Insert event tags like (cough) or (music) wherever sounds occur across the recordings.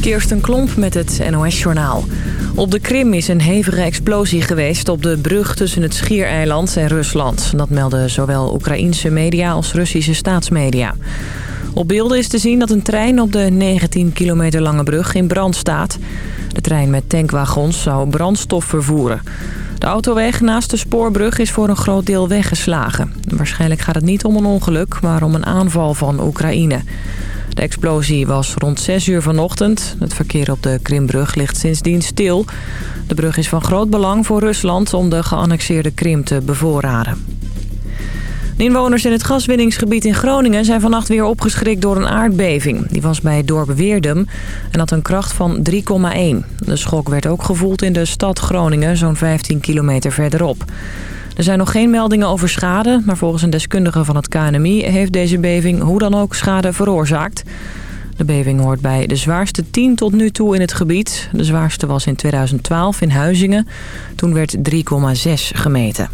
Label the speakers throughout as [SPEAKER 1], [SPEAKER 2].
[SPEAKER 1] Kirsten Klomp met het NOS-journaal. Op de Krim is een hevige explosie geweest op de brug tussen het Schiereiland en Rusland. Dat melden zowel Oekraïense media als Russische staatsmedia. Op beelden is te zien dat een trein op de 19 kilometer lange brug in brand staat. De trein met tankwagons zou brandstof vervoeren. De autoweg naast de spoorbrug is voor een groot deel weggeslagen. Waarschijnlijk gaat het niet om een ongeluk, maar om een aanval van Oekraïne. De explosie was rond 6 uur vanochtend. Het verkeer op de Krimbrug ligt sindsdien stil. De brug is van groot belang voor Rusland om de geannexeerde Krim te bevoorraden. De inwoners in het gaswinningsgebied in Groningen zijn vannacht weer opgeschrikt door een aardbeving. Die was bij het dorp Weerdum en had een kracht van 3,1. De schok werd ook gevoeld in de stad Groningen, zo'n 15 kilometer verderop. Er zijn nog geen meldingen over schade, maar volgens een deskundige van het KNMI heeft deze beving hoe dan ook schade veroorzaakt. De beving hoort bij de zwaarste 10 tot nu toe in het gebied. De zwaarste was in 2012 in Huizingen. Toen werd 3,6 gemeten.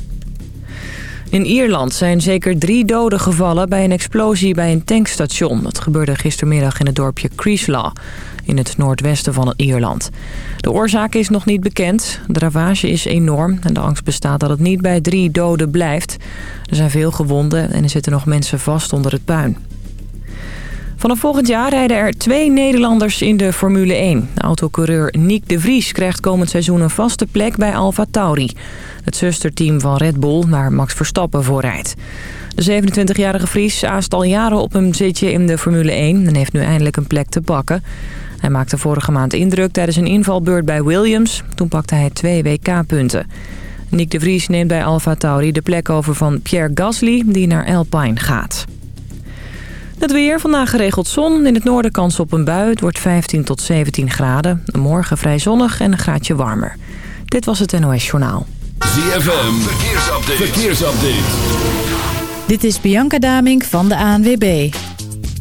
[SPEAKER 1] In Ierland zijn zeker drie doden gevallen bij een explosie bij een tankstation. Dat gebeurde gistermiddag in het dorpje Creeslaw in het noordwesten van Ierland. De oorzaak is nog niet bekend. De ravage is enorm en de angst bestaat dat het niet bij drie doden blijft. Er zijn veel gewonden en er zitten nog mensen vast onder het puin. Vanaf volgend jaar rijden er twee Nederlanders in de Formule 1. De autocoureur Nick de Vries krijgt komend seizoen een vaste plek bij Alfa Tauri. Het zusterteam van Red Bull waar Max Verstappen voor rijdt. De 27-jarige Vries aast al jaren op een zitje in de Formule 1 en heeft nu eindelijk een plek te pakken. Hij maakte vorige maand indruk tijdens een invalbeurt bij Williams. Toen pakte hij twee WK-punten. Nick de Vries neemt bij Alfa Tauri de plek over van Pierre Gasly die naar Alpine gaat. Het weer, vandaag geregeld zon. In het noorden kans op een bui. Het wordt 15 tot 17 graden. Morgen vrij zonnig en een graadje warmer. Dit was het NOS Journaal.
[SPEAKER 2] ZFM, verkeersupdate. verkeersupdate.
[SPEAKER 3] Dit is Bianca Damink van de ANWB.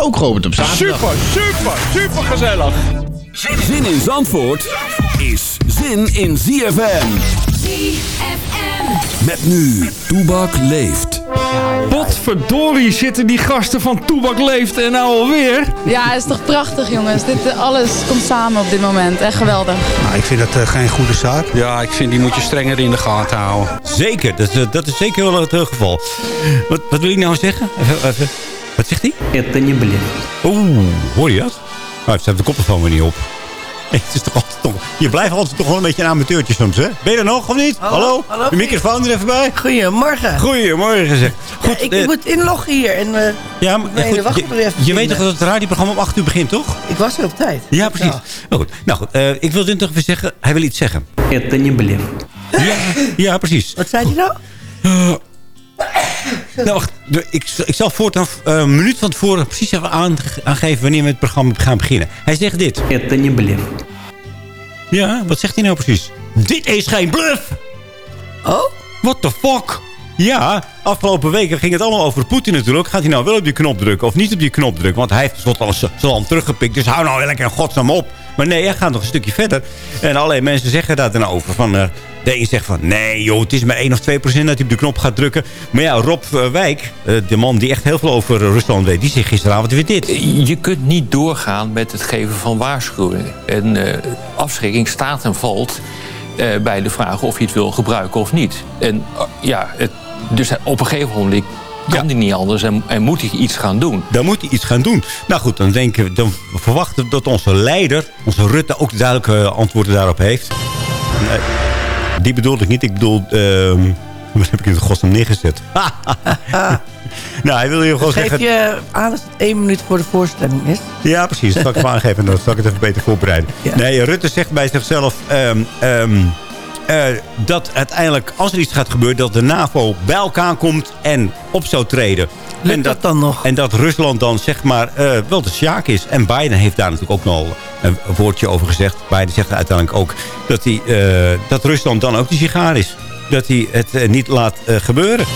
[SPEAKER 4] ook op zaterdag.
[SPEAKER 2] Super, super, super gezellig. Zin in Zandvoort is zin in ZFM. ZFM. Met nu, Toebak leeft.
[SPEAKER 5] Potverdorie zitten die gasten van Toebak leeft en nou alweer.
[SPEAKER 6] Ja, het is toch prachtig jongens. Dit, eh, alles komt samen op dit moment. Echt geweldig.
[SPEAKER 7] Nou, ik vind dat uh, geen goede zaak.
[SPEAKER 8] Ja, ik vind die moet je strenger in de gaten houden.
[SPEAKER 9] Zeker, dat, is, dat is zeker wel het geval. Wat, wat wil ik nou zeggen? Even, even. Wat zegt hij?
[SPEAKER 10] Het niet blij.
[SPEAKER 9] Oeh, hoor je dat? Nou, het staat de koptelefoon weer niet op. (laughs) Het is toch altijd toch, je blijft altijd toch wel een beetje een amateurtje soms, hè? Ben je er nog, of niet? Hallo?
[SPEAKER 10] Hallo?
[SPEAKER 9] De microfoon er even bij.
[SPEAKER 10] Goedemorgen.
[SPEAKER 9] Goedemorgen, zeg. Goed,
[SPEAKER 10] Ja, ik
[SPEAKER 9] eh,
[SPEAKER 10] moet inloggen hier. En, uh,
[SPEAKER 9] ja, maar,
[SPEAKER 10] nee,
[SPEAKER 9] goed, je, je weet toch dat het radioprogramma om 8 uur begint, toch?
[SPEAKER 10] Ik was er op tijd.
[SPEAKER 9] Ja, precies. Nou goed, nou, goed eh, ik wil dit toch even zeggen. Hij wil iets zeggen.
[SPEAKER 10] Het niet blij.
[SPEAKER 9] Ja, ja, precies.
[SPEAKER 10] Wat zei hij nou?
[SPEAKER 9] Uh, nou, wacht. Ik, ik zal voortaan een minuut van tevoren precies even aan- aangeven wanneer we het programma gaan beginnen. Hij zegt dit.
[SPEAKER 10] Het niet blij.
[SPEAKER 9] Ja, wat zegt hij nou precies? Dit is geen bluff!
[SPEAKER 10] Oh?
[SPEAKER 9] What the fuck? Ja, afgelopen weken ging het allemaal over Poetin natuurlijk. Gaat hij nou wel op die knop drukken of niet op die knop drukken? Want hij heeft tenslotte al zijn land teruggepikt. Dus hou nou wel lekker in godsnaam op. Maar nee, hij gaat nog een stukje verder. En allerlei mensen zeggen daar dan over. Van, eh, de een zegt van, nee joh, het is maar 1 of 2 procent dat hij op de knop gaat drukken. Maar ja, Rob eh, Wijk, eh, de man die echt heel veel over Rusland weet... die zegt gisteravond weer dit.
[SPEAKER 11] Je kunt niet doorgaan met het geven van waarschuwingen. En eh, afschrikking staat en valt bij de vraag of je het wil gebruiken of niet. En ja, het, dus op een gegeven moment kan hij niet anders en, en moet hij iets gaan doen.
[SPEAKER 9] Dan moet hij iets gaan doen. Nou goed, dan, denken we, dan verwachten we dat onze leider, onze Rutte, ook duidelijke antwoorden daarop heeft. Nee, die bedoelde ik niet. Ik bedoel, ehm, (laughs) wat heb ik in de godsnaam neergezet? (laughs) Nou, hij wil je gewoon
[SPEAKER 10] Geef
[SPEAKER 9] zeggen...
[SPEAKER 10] je aan als het één minuut voor de voorstelling is?
[SPEAKER 9] Ja, precies. Dat zal ik hem aangeven. Dan zal ik het even beter voorbereiden. Nee, Rutte zegt bij zichzelf... ehm, ehm, eh, dat uiteindelijk, als er iets gaat gebeuren... dat de NAVO bij elkaar komt en op zou treden.
[SPEAKER 10] Lukt
[SPEAKER 9] en
[SPEAKER 10] dat dan nog?
[SPEAKER 9] En dat Rusland dan zeg maar eh, wel de sjaak is. En Biden heeft daar natuurlijk ook nog een, woordje over gezegd. Biden zegt uiteindelijk ook dat, hij, eh, dat Rusland dan ook de sigaar is. Dat hij het niet laat gebeuren.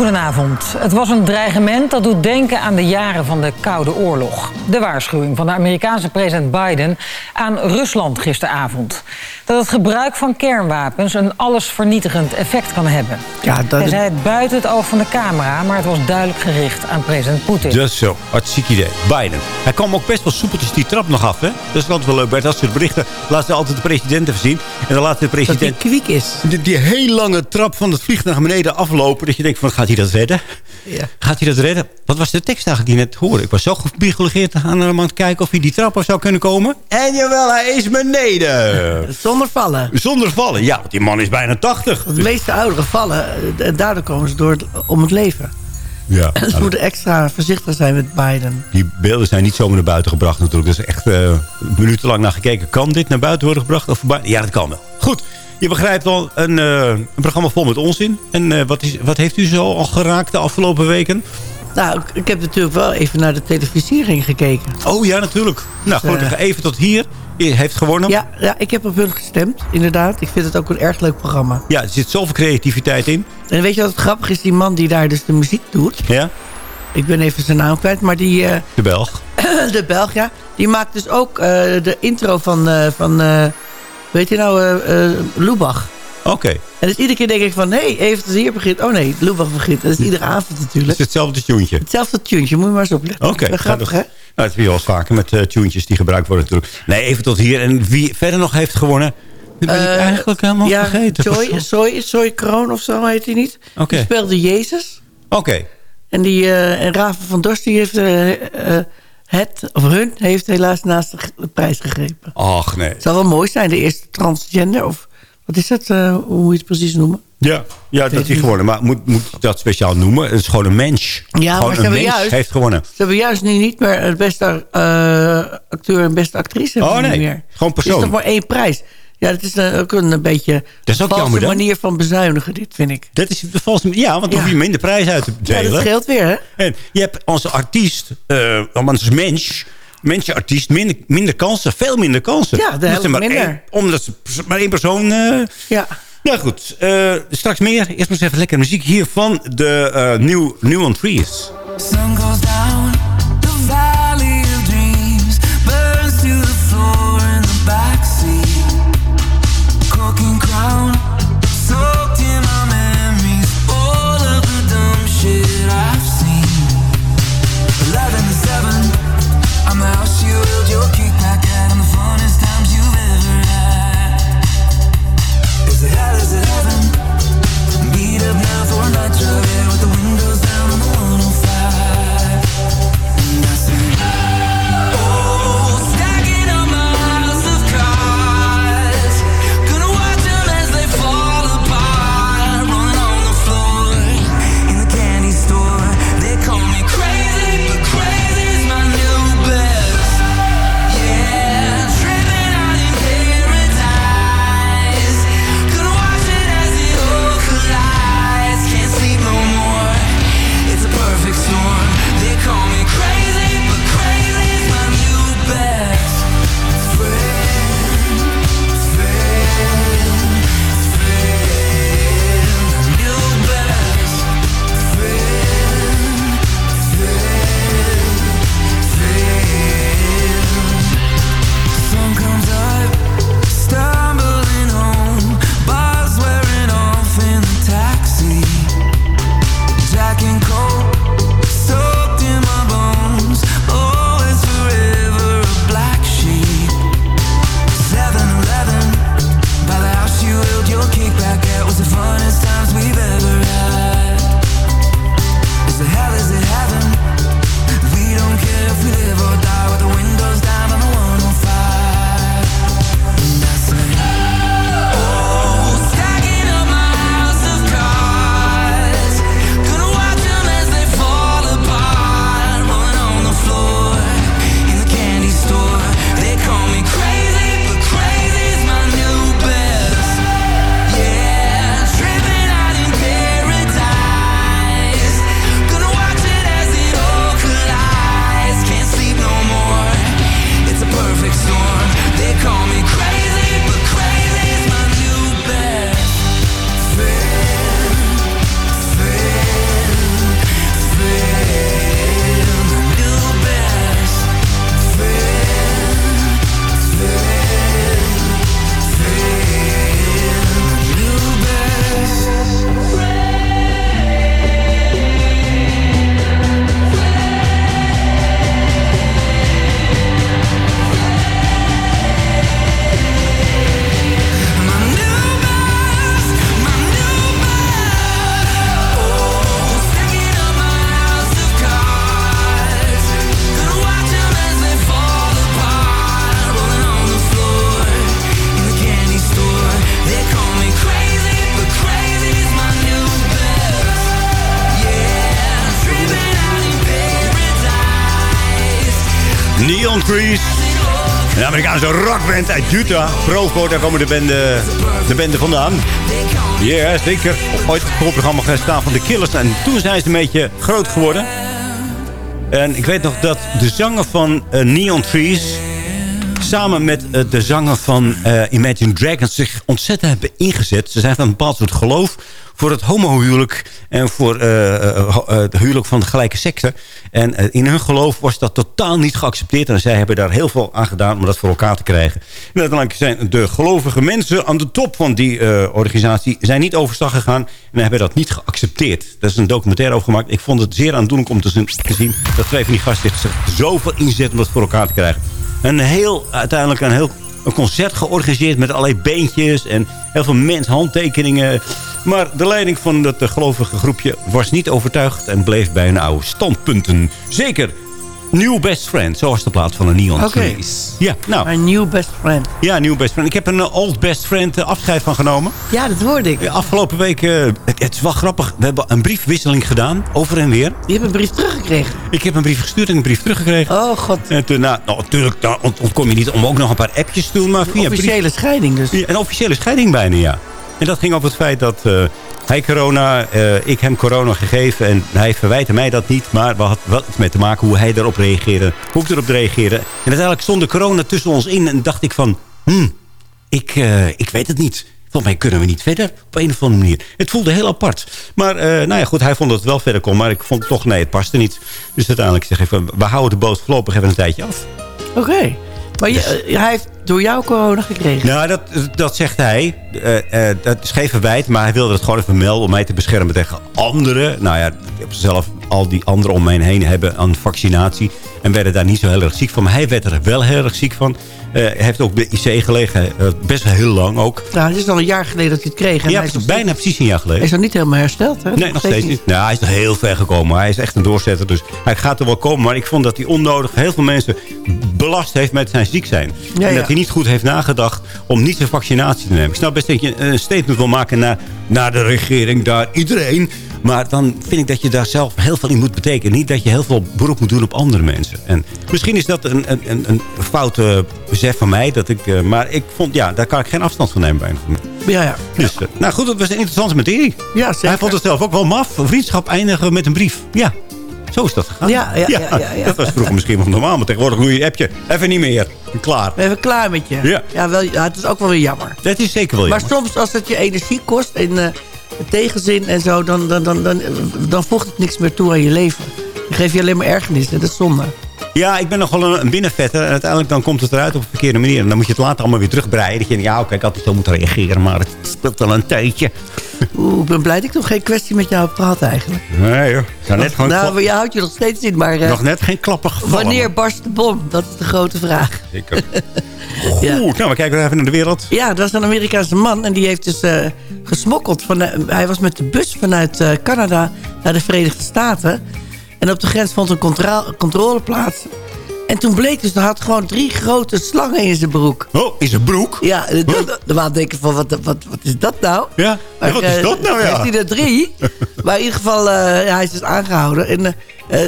[SPEAKER 12] Goedenavond. Het was een dreigement dat doet denken aan de jaren van de Koude Oorlog. De waarschuwing van de Amerikaanse president Biden aan Rusland gisteravond. Dat het gebruik van kernwapens een allesvernietigend effect kan hebben.
[SPEAKER 10] Ja, dat
[SPEAKER 12] Hij zei het buiten het oog van de camera, maar het was duidelijk gericht aan president Poetin.
[SPEAKER 9] Dat is zo. Hartstikke idee. Biden. Hij kwam ook best wel soepeltjes die trap nog af. Hè? Dat is altijd wel leuk bij dat soort berichten. Laat ze altijd de president even zien. En dan laat de president...
[SPEAKER 10] Dat hij kwiek is.
[SPEAKER 9] Die, die heel lange trap van het vliegtuig naar beneden aflopen. Dat je denkt, van, gaat hij dat redden?
[SPEAKER 10] Ja.
[SPEAKER 9] Gaat hij dat redden? Wat was de tekst eigenlijk die je net hoorde? Ik was zo gebiologeerd aan hem aan het kijken of hij die trap af zou kunnen komen. En jawel, hij is beneden. (laughs)
[SPEAKER 10] Zonder vallen.
[SPEAKER 9] Zonder vallen. Ja, want die man is bijna 80.
[SPEAKER 10] Want de meeste ouderen vallen en daardoor komen ze door het- om het leven.
[SPEAKER 9] Ja, (laughs)
[SPEAKER 10] Ze moeten extra voorzichtig zijn met Biden.
[SPEAKER 9] Die beelden zijn niet zomaar naar buiten gebracht natuurlijk. Dus echt eh minutenlang naar gekeken. Kan dit naar buiten worden gebracht? Of? Ja, dat kan wel. Goed, je begrijpt wel. Een, eh, een programma vol met onzin. En eh, wat, is, wat heeft u zo al geraakt de afgelopen weken?
[SPEAKER 10] Nou, ik- heb natuurlijk wel even naar de televisiering gekeken.
[SPEAKER 9] Oh ja, natuurlijk. Nou,
[SPEAKER 10] Dus,
[SPEAKER 9] gelukkig
[SPEAKER 10] eh,
[SPEAKER 9] even tot hier. Je heeft gewonnen.
[SPEAKER 10] Ja, ja, ik heb op hun gestemd, inderdaad. Ik vind het ook een erg leuk programma.
[SPEAKER 9] Ja, er zit zoveel creativiteit in.
[SPEAKER 10] En weet je wat het grappig is? Die man die daar dus de muziek doet...
[SPEAKER 9] Ja,
[SPEAKER 10] Ik ben even zijn naam kwijt, maar die...
[SPEAKER 9] de Belg. (clears throat)
[SPEAKER 10] de Belg, ja. Die maakt dus ook de intro van... van weet je nou, eh eh, Lubach.
[SPEAKER 9] Oké.
[SPEAKER 10] En dus iedere keer denk ik van... Hé, hey, even als hier begint... Oh nee, Lubach begint. Dat is iedere avond
[SPEAKER 9] Het
[SPEAKER 10] natuurlijk.
[SPEAKER 9] is hetzelfde tuentje.
[SPEAKER 10] Hetzelfde tuentje, moet je maar eens opletten.
[SPEAKER 9] Oké.
[SPEAKER 10] Wel Grappig, hè?
[SPEAKER 9] Nou, dat zie je wel eens vaker met uh, tuentjes die gebruikt worden natuurlijk. Nee, even tot hier. En wie verder nog heeft gewonnen... Dat ben ik
[SPEAKER 10] Eh,
[SPEAKER 9] eigenlijk helemaal
[SPEAKER 10] ja,
[SPEAKER 9] vergeten.
[SPEAKER 10] Joy, Soy, Soy Kroon of zo heet hij niet.
[SPEAKER 9] Oké.
[SPEAKER 10] Die speelde Jezus.
[SPEAKER 9] Oké.
[SPEAKER 10] En, die, eh, en Raven van Dorst die heeft eh, eh, het, of hun, heeft helaas naast de, prijs gegrepen.
[SPEAKER 9] Ach, nee.
[SPEAKER 10] Het zou wel mooi zijn, de eerste transgender. Of wat is dat, eh, hoe moet je het precies noemen?
[SPEAKER 9] Ja, ja dat hij gewonnen. Maar moet, moet ik dat speciaal noemen? Het is gewoon een mens.
[SPEAKER 10] Ja,
[SPEAKER 9] gewoon
[SPEAKER 10] maar ze
[SPEAKER 9] een
[SPEAKER 10] hebben
[SPEAKER 9] mens
[SPEAKER 10] juist-
[SPEAKER 9] heeft gewonnen.
[SPEAKER 10] Ze hebben juist nu niet meer het beste eh, acteur en beste actrice.
[SPEAKER 9] Oh nee,
[SPEAKER 10] meer.
[SPEAKER 9] gewoon
[SPEAKER 10] Het is
[SPEAKER 9] persoon.
[SPEAKER 10] toch maar één prijs. Ja, dat is eh, ook een, beetje
[SPEAKER 9] Dat is ook
[SPEAKER 10] een valse
[SPEAKER 9] jammer
[SPEAKER 10] manier van bezuinigen, dit vind ik.
[SPEAKER 9] Dat is de valse... Ja, want dan
[SPEAKER 10] Ja.
[SPEAKER 9] hoef je minder prijs uit te
[SPEAKER 10] Ja,
[SPEAKER 9] delen.
[SPEAKER 10] dat scheelt weer, hè?
[SPEAKER 9] En je hebt als artiest, uh, als mens, mensenartiest, minder, minder kansen. Veel minder kansen.
[SPEAKER 10] Ja, de
[SPEAKER 9] Omdat
[SPEAKER 10] helft
[SPEAKER 9] er maar
[SPEAKER 10] minder.
[SPEAKER 9] Één, omdat ze maar één persoon... eh,
[SPEAKER 10] Ja.
[SPEAKER 9] Nou goed, eh, straks meer. Eerst maar eens even lekker muziek hier van de eh, New, New on Trees.
[SPEAKER 13] Sun goes down the
[SPEAKER 9] Neon Trees. Een Amerikaanse rockband uit Utah. Provo, daar komen de bende, de bende vandaan. Ja, zeker. Ooit het programma gestaan van de Killers. En toen zijn ze een beetje groot geworden. En ik weet nog dat de zanger van eh, Neon Trees... samen met eh, de zanger van eh, Imagine Dragons... zich ontzettend hebben ingezet. Ze zijn van een bepaald soort geloof voor het homohuwelijk... en voor eh, het huwelijk van de gelijke sekse. En in hun geloof was dat totaal niet geaccepteerd. En zij hebben daar heel veel aan gedaan om dat voor elkaar te krijgen. En zijn de gelovige mensen aan de top van die organisatie... zijn niet overstag gegaan en hebben dat niet geaccepteerd. Daar is een documentaire over gemaakt. Ik vond het zeer aandoenlijk om te zien, te zien... dat twee van die gasten zich zoveel inzetten om dat voor elkaar te krijgen. Een heel, uiteindelijk een heel een concert georganiseerd met allerlei beentjes en heel veel mensen, handtekeningen. Maar de leiding van dat eh, gelovige groepje was niet overtuigd en bleef bij hun oude standpunten. Zeker. New Best Friend, zo was de plaats van een Neon. Trees. Ja, nou.
[SPEAKER 10] Mijn new best friend.
[SPEAKER 9] Ja, New Best Friend. Ik heb een eh, Old Best Friend eh, afscheid van genomen.
[SPEAKER 10] Ja, dat hoorde ik.
[SPEAKER 9] Ja, Afgelopen week, eh, het, het is wel grappig, we hebben een briefwisseling gedaan, over en weer.
[SPEAKER 10] Je hebt een brief teruggekregen.
[SPEAKER 9] Ik heb een brief gestuurd en een brief teruggekregen.
[SPEAKER 10] Oh god.
[SPEAKER 9] En toen, nou, nou, natuurlijk nou, ont- ontkom je niet om ook nog een paar appjes te doen, maar via brief-
[SPEAKER 10] Officiële scheiding dus.
[SPEAKER 9] Ja, een officiële scheiding bijna, ja. En dat ging over het feit dat eh, hij corona, eh, ik hem corona gegeven. En hij verwijtte mij dat niet. Maar we hadden wel iets mee te maken hoe hij erop reageerde. Hoe ik erop reageerde. En uiteindelijk stond de corona tussen ons in. En dacht ik van, hmm, ik, eh, ik weet het niet. Volgens mij kunnen we niet verder op een of andere manier. Het voelde heel apart. Maar eh, nou ja, goed, hij vond dat het wel verder kon. Maar ik vond toch, nee, het paste niet. Dus uiteindelijk zeg ik van, we houden de boot voorlopig even een tijdje af.
[SPEAKER 10] Oké. Maar je, eh, hij heeft door jou corona gekregen.
[SPEAKER 9] Nou, dat, dat zegt hij. Eh, dat is geen verwijt, maar hij wilde het gewoon even melden... om mij te beschermen tegen anderen. Nou ja, ik heb zelf al die anderen om mij heen hebben aan vaccinatie... en werden daar niet zo heel erg ziek van. Maar hij werd er wel heel erg ziek van. Hij heeft ook bij IC gelegen, best wel heel lang ook.
[SPEAKER 10] Nou, het is al een jaar geleden dat hij het kreeg. En
[SPEAKER 9] Ja,
[SPEAKER 10] hij is nog
[SPEAKER 9] bijna precies een jaar geleden.
[SPEAKER 10] Hij is nog niet helemaal hersteld, hè?
[SPEAKER 9] Nee, nog steeds niet. Nou, hij is nog heel ver gekomen. Hij is echt een doorzetter. Dus hij gaat er wel komen. Maar ik vond dat hij onnodig heel veel mensen belast heeft met zijn ziek zijn.
[SPEAKER 10] Ja,
[SPEAKER 9] en dat hij niet goed heeft nagedacht om niet zijn vaccinatie te nemen. Ik snap best dat je een statement wil maken naar, naar de regering, naar iedereen. Maar dan vind ik dat je daar zelf heel veel in moet betekenen. Niet dat je heel veel beroep moet doen op andere mensen. En misschien is dat een, een, een, een foute besef van mij. Dat ik, eh, maar ik vond, ja, daar kan ik geen afstand van nemen bij
[SPEAKER 10] Ja, ja.
[SPEAKER 9] dus, eh, nou goed, dat was een interessante materie.
[SPEAKER 10] Ja, zeker.
[SPEAKER 9] Hij vond het zelf ook wel maf. Vriendschap eindigen met een brief. Ja, zo is dat gegaan.
[SPEAKER 10] Ja, ja, ja, ja, ja.
[SPEAKER 9] Dat was vroeger misschien wel normaal. Maar tegenwoordig doe je appje. Even niet meer. Klaar.
[SPEAKER 10] Zijn klaar met je.
[SPEAKER 9] Ja.
[SPEAKER 10] wel, ja, het is ook wel weer jammer.
[SPEAKER 9] Dat is zeker wel
[SPEAKER 10] Maar
[SPEAKER 9] jammer.
[SPEAKER 10] soms als het je energie kost en eh, tegenzin en zo... Dan, dan, dan, dan, dan voegt het niks meer toe aan je leven. Dan geef je alleen maar ergernis. Dat is zonde.
[SPEAKER 9] Ja, ik ben nog wel een, binnenvetter. En uiteindelijk dan komt het eruit op een verkeerde manier. En dan moet je het later allemaal weer terugbreiden. Dat je denkt, ja, oké, ik had niet zo moeten reageren. Maar het speelt al een tijdje.
[SPEAKER 10] Oeh, ik ben blij dat ik nog geen kwestie met jou heb gehad eigenlijk.
[SPEAKER 9] Nee joh. Zou net gewoon
[SPEAKER 10] nou, je houdt je nog steeds in, maar... eh,
[SPEAKER 9] nog net geen klappen gevallen.
[SPEAKER 10] wanneer barst de bom? Dat is de grote vraag.
[SPEAKER 9] Zeker. (laughs) Goed, nou, we kijken even naar de wereld.
[SPEAKER 10] Ja, dat was een Amerikaanse man en die heeft dus eh, gesmokkeld. Van, hij was met de bus vanuit eh, Canada naar de Verenigde Staten. En op de grens vond een controle plaats. En toen bleek dus, hij had gewoon drie grote slangen in zijn broek.
[SPEAKER 9] Oh, in zijn broek?
[SPEAKER 10] Ja, dan waren denken van, wat, wat, wat is dat nou?
[SPEAKER 9] Ja, ja, wat is
[SPEAKER 10] eh,
[SPEAKER 9] dat nou, ja?
[SPEAKER 10] Heeft hij er drie? (laughs) maar in ieder geval, ja, hij is dus aangehouden. En eh,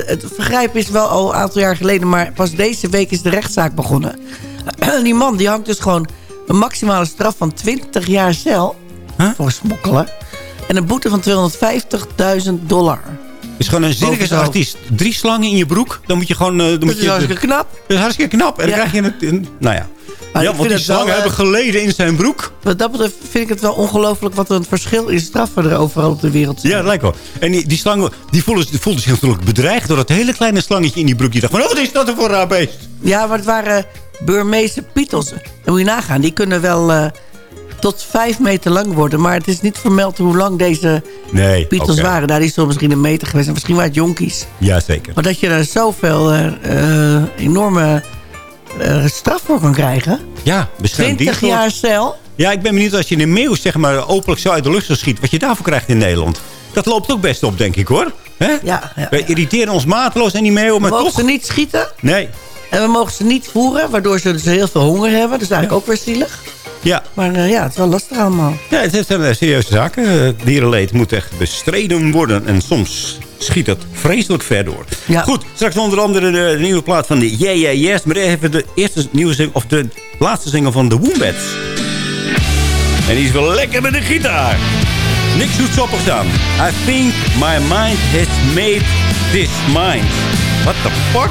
[SPEAKER 10] het vergrijp is wel al een aantal jaar geleden... maar pas deze week is de rechtszaak begonnen. (clears throat) die man die hangt dus gewoon een maximale straf van 20 jaar cel... voor smokkelen. En een boete van 250.000 dollar.
[SPEAKER 9] Is gewoon een circusartiest. Drie slangen in je broek. Dan moet je gewoon... eh, dan moet
[SPEAKER 10] is
[SPEAKER 9] je,
[SPEAKER 10] hartstikke knap.
[SPEAKER 9] Dat is hartskikke knap. En dan krijg je in- nou ja.
[SPEAKER 10] Maar
[SPEAKER 9] ja, want die
[SPEAKER 10] wel,
[SPEAKER 9] slangen
[SPEAKER 10] eh,
[SPEAKER 9] hebben geleden in zijn broek.
[SPEAKER 10] Wat dat betreft vind ik het wel ongelooflijk... wat een verschil in straffen er overal op de wereld zijn.
[SPEAKER 9] Ja, dat lijkt wel. En die, die slangen die voelden, die voelden zich natuurlijk bedreigd... door dat hele kleine slangetje in die broek. Die dacht van, oh, wat is dat er voor een raar beest?
[SPEAKER 10] Ja, maar het waren Burmeese pietels. En moet je nagaan, die kunnen wel eh, tot vijf meter lang worden. Maar het is niet vermeld hoe lang deze
[SPEAKER 9] Nee, oké.
[SPEAKER 10] waren. Nou, die zullen misschien een meter geweest zijn. Misschien waren het jonkies.
[SPEAKER 9] Ja, zeker.
[SPEAKER 10] Maar dat je er zoveel eh, enorme eh, straf voor kan krijgen.
[SPEAKER 9] Ja, beschermd
[SPEAKER 10] 20
[SPEAKER 9] diersoort.
[SPEAKER 10] jaar cel.
[SPEAKER 9] Ja, ik ben benieuwd als je een meeuw zeg maar, openlijk zo uit de lucht zou schieten... wat je daarvoor krijgt in Nederland. Dat loopt ook best op, denk ik, hoor. Hè?
[SPEAKER 10] Ja, ja,
[SPEAKER 9] Wij irriteren ons mateloos en die meeuwen,
[SPEAKER 10] We
[SPEAKER 9] maar toch...
[SPEAKER 10] ze niet schieten.
[SPEAKER 9] Nee,
[SPEAKER 10] En we mogen ze niet voeren. Waardoor ze dus heel veel honger hebben. Dat is eigenlijk ook weer zielig.
[SPEAKER 9] ja.
[SPEAKER 10] Maar eh, ja, het is wel lastig allemaal.
[SPEAKER 9] Ja, het zijn eh, serieuze zaken. Eh, Dierenleed moet echt bestreden worden. En soms
[SPEAKER 13] schiet het vreselijk ver door. Goed, straks onder andere de, de nieuwe plaat van de Yeah Yeah Yes. Maar even de eerste nieuwe zing, of de laatste zinger van de Wombats. En die is wel lekker met de gitaar. Niks doet soppigs aan. I think my mind has made this mind. What the fuck?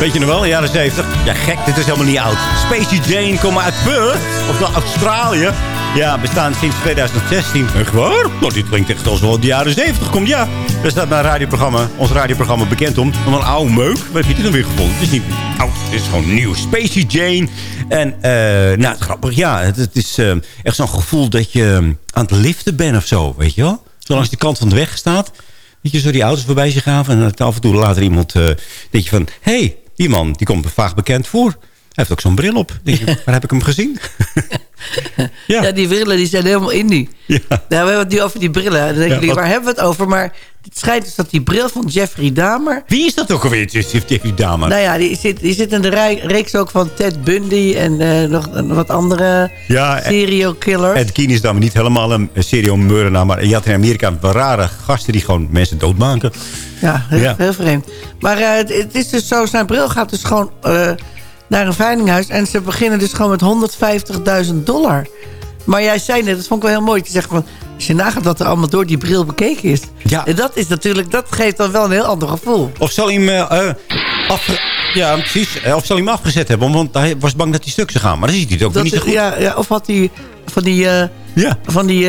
[SPEAKER 9] Weet je nog wel, de jaren 70? Ja, gek, dit is helemaal niet oud. Spacey Jane komt uit Perth, of naar Australië. Ja, bestaan sinds 2016. Echt waar? Nou, dit klinkt echt alsof het de jaren 70 komt, ja. Daar staat mijn radioprogramma, ons radioprogramma bekend om. Van een oude meuk. Waar heb je dit dan weer gevonden? Het is niet oud, het is gewoon nieuw. Spacey Jane. En, eh, nou, grappig, ja. Het, is eh, echt zo'n gevoel dat je eh, aan het liften bent of zo, weet je wel? Zo langs de kant van de weg staat. Weet je, zo die auto's voorbij zich gaan. En dat af en toe later iemand, eh denk je van... Hé, hey, die man, die komt me vaag bekend voor. Hij heeft ook zo'n bril op. Denk je, (laughs) waar heb ik hem gezien?
[SPEAKER 10] Ja. die brillen die zijn helemaal indie.
[SPEAKER 9] Ja.
[SPEAKER 10] Nou, we hebben het nu over die brillen. Dan denken
[SPEAKER 9] Ja,
[SPEAKER 10] jullie,
[SPEAKER 9] wat-
[SPEAKER 10] waar hebben we het over? Maar het schijnt dus dat die bril van Jeffrey Dahmer...
[SPEAKER 9] Wie is dat ook alweer, Jeffrey Dahmer?
[SPEAKER 10] Nou ja, die zit, die zit in de rij- reeks ook van Ted Bundy... en eh, nog wat andere
[SPEAKER 9] Ja,
[SPEAKER 10] serial killers.
[SPEAKER 9] Ed Gein is dan niet helemaal een serial moordenaar. Maar je had in Amerika wel rare gasten die gewoon mensen doodmaken.
[SPEAKER 10] Ja, heel,
[SPEAKER 9] Ja.
[SPEAKER 10] heel vreemd. Maar eh, het, het is dus zo, zijn bril gaat dus gewoon eh, naar een veilinghuis... en ze beginnen dus gewoon met 150.000 dollar. Maar jij zei net, dat vond ik wel heel mooi... te zeggen van, als je nagaat wat er allemaal door die bril bekeken is...
[SPEAKER 9] Ja.
[SPEAKER 10] En dat is natuurlijk, dat geeft dan wel een heel ander gevoel.
[SPEAKER 9] Of zal hij hem eh, eh, afge- Ja, precies. Eh, Of zal hij hem afgezet hebben, want hij was bang dat hij stuk zou gaan. Maar dan ziet hij het ook
[SPEAKER 10] Dat,
[SPEAKER 9] niet zo goed.
[SPEAKER 10] ja, ja, of had hij van die...
[SPEAKER 9] Ja.
[SPEAKER 10] Van die...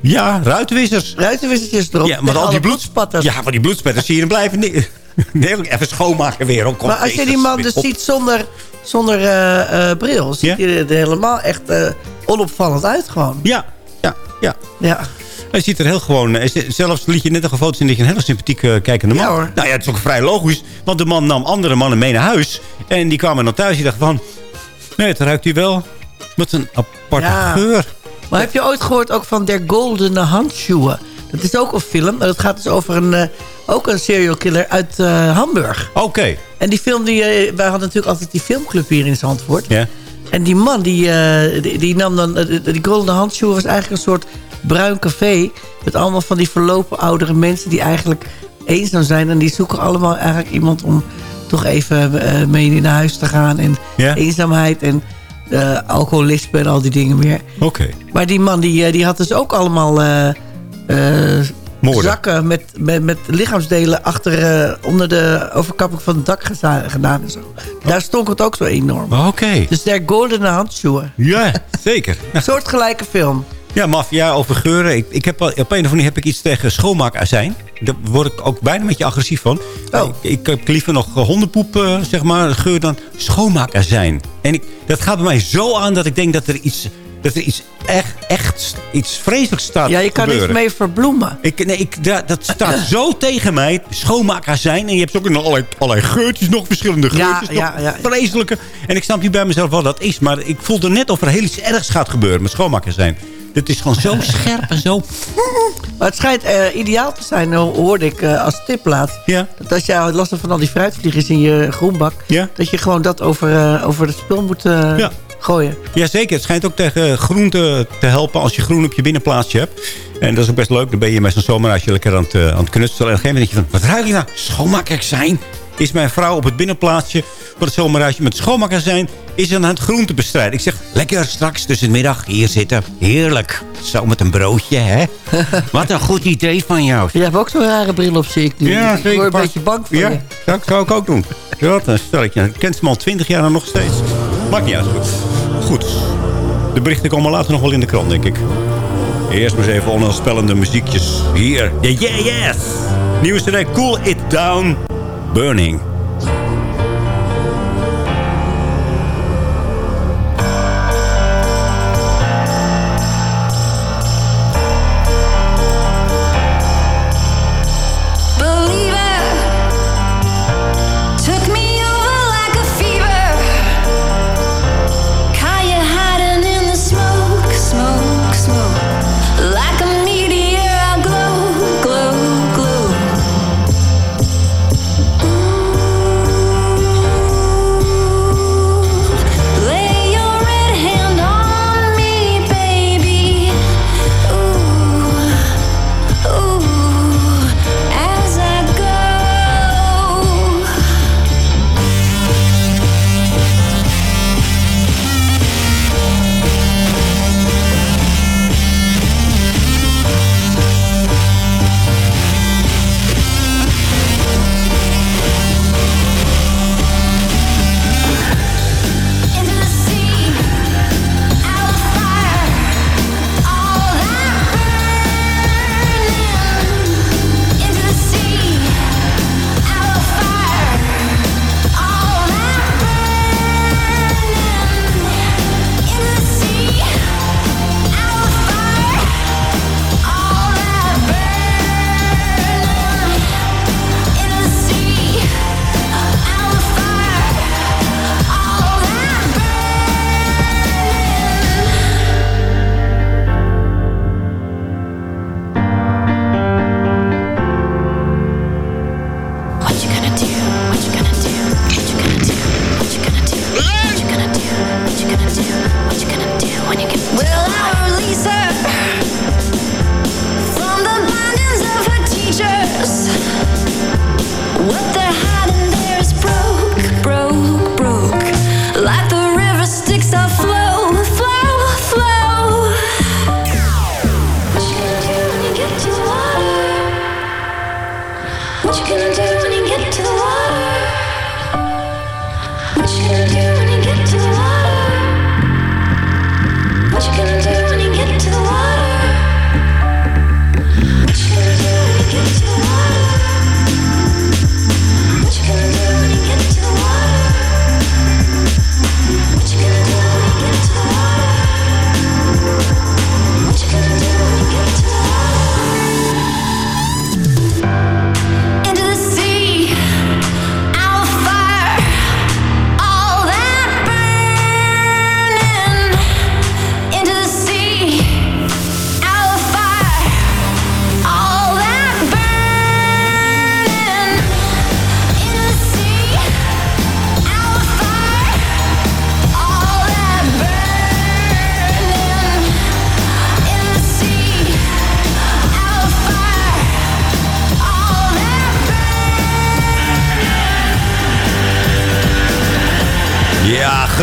[SPEAKER 9] Ja, ruitenwissers.
[SPEAKER 10] ruitenwissertjes erop.
[SPEAKER 9] Ja,
[SPEAKER 10] tegen
[SPEAKER 9] al die bloedspatters. Ja, van die bloedspatters zie je hem blijven. (laughs) Nee, even schoonmaken weer.
[SPEAKER 10] Maar als je die man dus ziet zonder, zonder eh, eh, bril... ziet hij er helemaal echt eh, onopvallend uit gewoon.
[SPEAKER 9] Ja, ja, ja.
[SPEAKER 10] Ja.
[SPEAKER 9] Hij ziet er heel gewoon... Zelfs liet je net een foto zien dat je een hele sympathiek kijkende man.
[SPEAKER 10] Ja, hoor.
[SPEAKER 9] Nou ja, het is ook vrij logisch. Want de man nam andere mannen mee naar huis. En die kwamen dan thuis. Die dachten van... Nee, het ruikt hier wel. Met een aparte
[SPEAKER 10] Ja.
[SPEAKER 9] geur.
[SPEAKER 10] Maar heb je ooit gehoord ook van Der Goldene Handschuhen? Dat is ook een film. maar Dat gaat dus over een, eh, ook een serial killer uit eh, Hamburg.
[SPEAKER 9] Oké.
[SPEAKER 10] En die film, die, eh, wij hadden natuurlijk altijd die filmclub hier in Zandvoort.
[SPEAKER 9] Ja.
[SPEAKER 10] En die man, die, die, die nam dan... die Goldene Handschuhen was eigenlijk een soort bruin café... met allemaal van die verlopen oudere mensen... die eigenlijk eenzaam zijn. En die zoeken allemaal eigenlijk iemand om toch even mee naar huis te gaan. En eenzaamheid en eh, alcoholisme en al die dingen meer.
[SPEAKER 9] Oké.
[SPEAKER 10] Maar die man die, die had dus ook allemaal. Zakken met, met, met lichaamsdelen achter, eh, onder de overkapping van het dak gedaan en zo. Daar stonk het ook zo enorm.
[SPEAKER 9] Oké.
[SPEAKER 10] Dus der goldene handschoenen.
[SPEAKER 9] Ja, zeker. (laughs)
[SPEAKER 10] Een soortgelijke film.
[SPEAKER 9] Ja, maffia over geuren. Ik, ik heb, op een of andere manier heb ik iets tegen schoonmaakazijn. Daar word ik ook bijna een beetje agressief van.
[SPEAKER 10] Oh.
[SPEAKER 9] Ik, ik heb liever nog eh, hondenpoep, eh, zeg maar, geur dan schoonmaakazijn. En ik, dat gaat bij mij zo aan dat ik denk dat er iets, dat er iets echt, echt iets vreselijks staat
[SPEAKER 10] Ja, je kan
[SPEAKER 9] gebeuren.
[SPEAKER 10] iets mee verbloemen.
[SPEAKER 9] Ik, nee, ik, dat, dat staat (clears throat) zo tegen mij. Schoonmaakazijn. En je hebt ook nog allerlei, allerlei geurtjes nog. Verschillende geurtjes.
[SPEAKER 10] ja,
[SPEAKER 9] nog
[SPEAKER 10] ja.
[SPEAKER 9] Vreselijke. En ik snap niet bij mezelf wat dat is. Maar ik voel er net of er heel iets ergs gaat gebeuren met schoonmaakazijn. Dit is gewoon zo (laughs) scherp en zo...
[SPEAKER 10] Maar het schijnt eh, ideaal te zijn, ho- hoorde ik eh, als tip laatst.
[SPEAKER 9] Ja.
[SPEAKER 10] Dat als jij last hebt van al die fruitvliegers in je groenbak...
[SPEAKER 9] Ja.
[SPEAKER 10] dat je gewoon dat over, eh, over het spul moet
[SPEAKER 9] Ja.
[SPEAKER 10] Gooien.
[SPEAKER 9] Jazeker, het schijnt ook tegen groente te helpen als je groen op je binnenplaatsje hebt. En dat is ook best leuk. Dan ben je met zo'n zomerhuisje lekker aan het, eh, aan het knutselen. En op een gegeven moment denk je van, wat ruik je nou? Schoonmaakazijn. Is mijn vrouw op het binnenplaatsje van het zomerhuisje met schoonmaakazijn... is aan het groente bestrijden. Ik zeg, lekker straks tussen de middag hier zitten. Heerlijk. Zo met een broodje, hè? (laughs) wat een goed idee van jou.
[SPEAKER 10] Je hebt ook zo'n rare bril op, zie ik nu.
[SPEAKER 9] Ja,
[SPEAKER 10] ik word een beetje bang voor
[SPEAKER 9] Ja,
[SPEAKER 10] je.
[SPEAKER 9] dat zou ik ook doen. Wat een stelletje. Ik ken ze al twintig jaar en nog steeds. Maakt niet uit. Goed. De berichten komen later nog wel in de krant, denk ik. Eerst maar eens even onheilspellende muziekjes. Hier. Yeah, yeah, yes. Nieuwe CD, Cool It Down. Burning.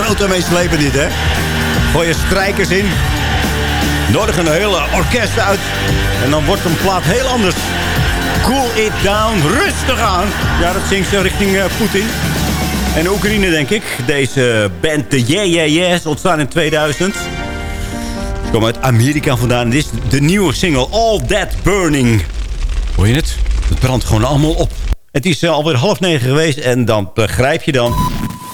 [SPEAKER 9] Grote meeslepen dit, hè? Gooi je strijkers in. Nodig een hele orkest uit. En dan wordt een plaat heel anders. Cool it down. Rustig aan. Ja, dat zingt ze richting eh, Poetin. En Oekraïne, denk ik. Deze band, de Yeah Yeah Yeahs, ontstaan in 2000. Ze komen uit Amerika vandaan. Dit is de nieuwe single All That Burning. Hoor je het? Het brandt gewoon allemaal op. Het is eh, alweer half negen geweest en dan begrijp je dan...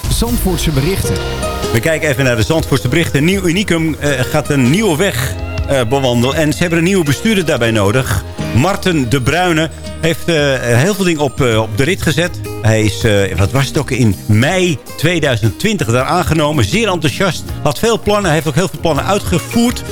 [SPEAKER 14] Zandvoortse berichten.
[SPEAKER 9] We kijken even naar de Zandvoortse berichten. Nieuw Unicum eh, gaat een nieuwe weg eh, bewandelen. En ze hebben een nieuwe bestuurder daarbij nodig. Marten de Bruyne heeft eh, heel veel dingen op, op de rit gezet. Hij is, wat was het ook, in mei 2020 daar aangenomen. Zeer enthousiast. Had veel plannen. Hij heeft ook heel veel plannen uitgevoerd.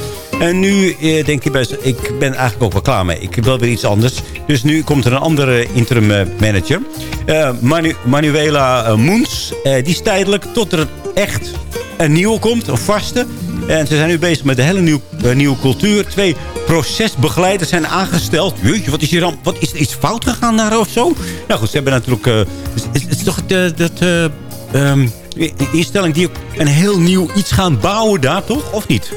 [SPEAKER 9] En nu denk je best, ik ben eigenlijk ook wel klaar mee. Ik wil weer iets anders. Dus nu komt er een andere interim eh, manager. Eh, Manu- Manuela eh, Moens. Die is tijdelijk tot er echt een nieuwe komt. Een vaste. En ze zijn nu bezig met een hele nieuw, nieuwe cultuur. Twee procesbegeleiders zijn aangesteld. Jeetje, wat is hier dan? Wat is er iets fout gegaan daar of zo? Nou goed, ze hebben natuurlijk... eh, het, is- toch de, dat... eh, ehm, instelling die een heel nieuw iets gaan bouwen daar, toch? Of niet?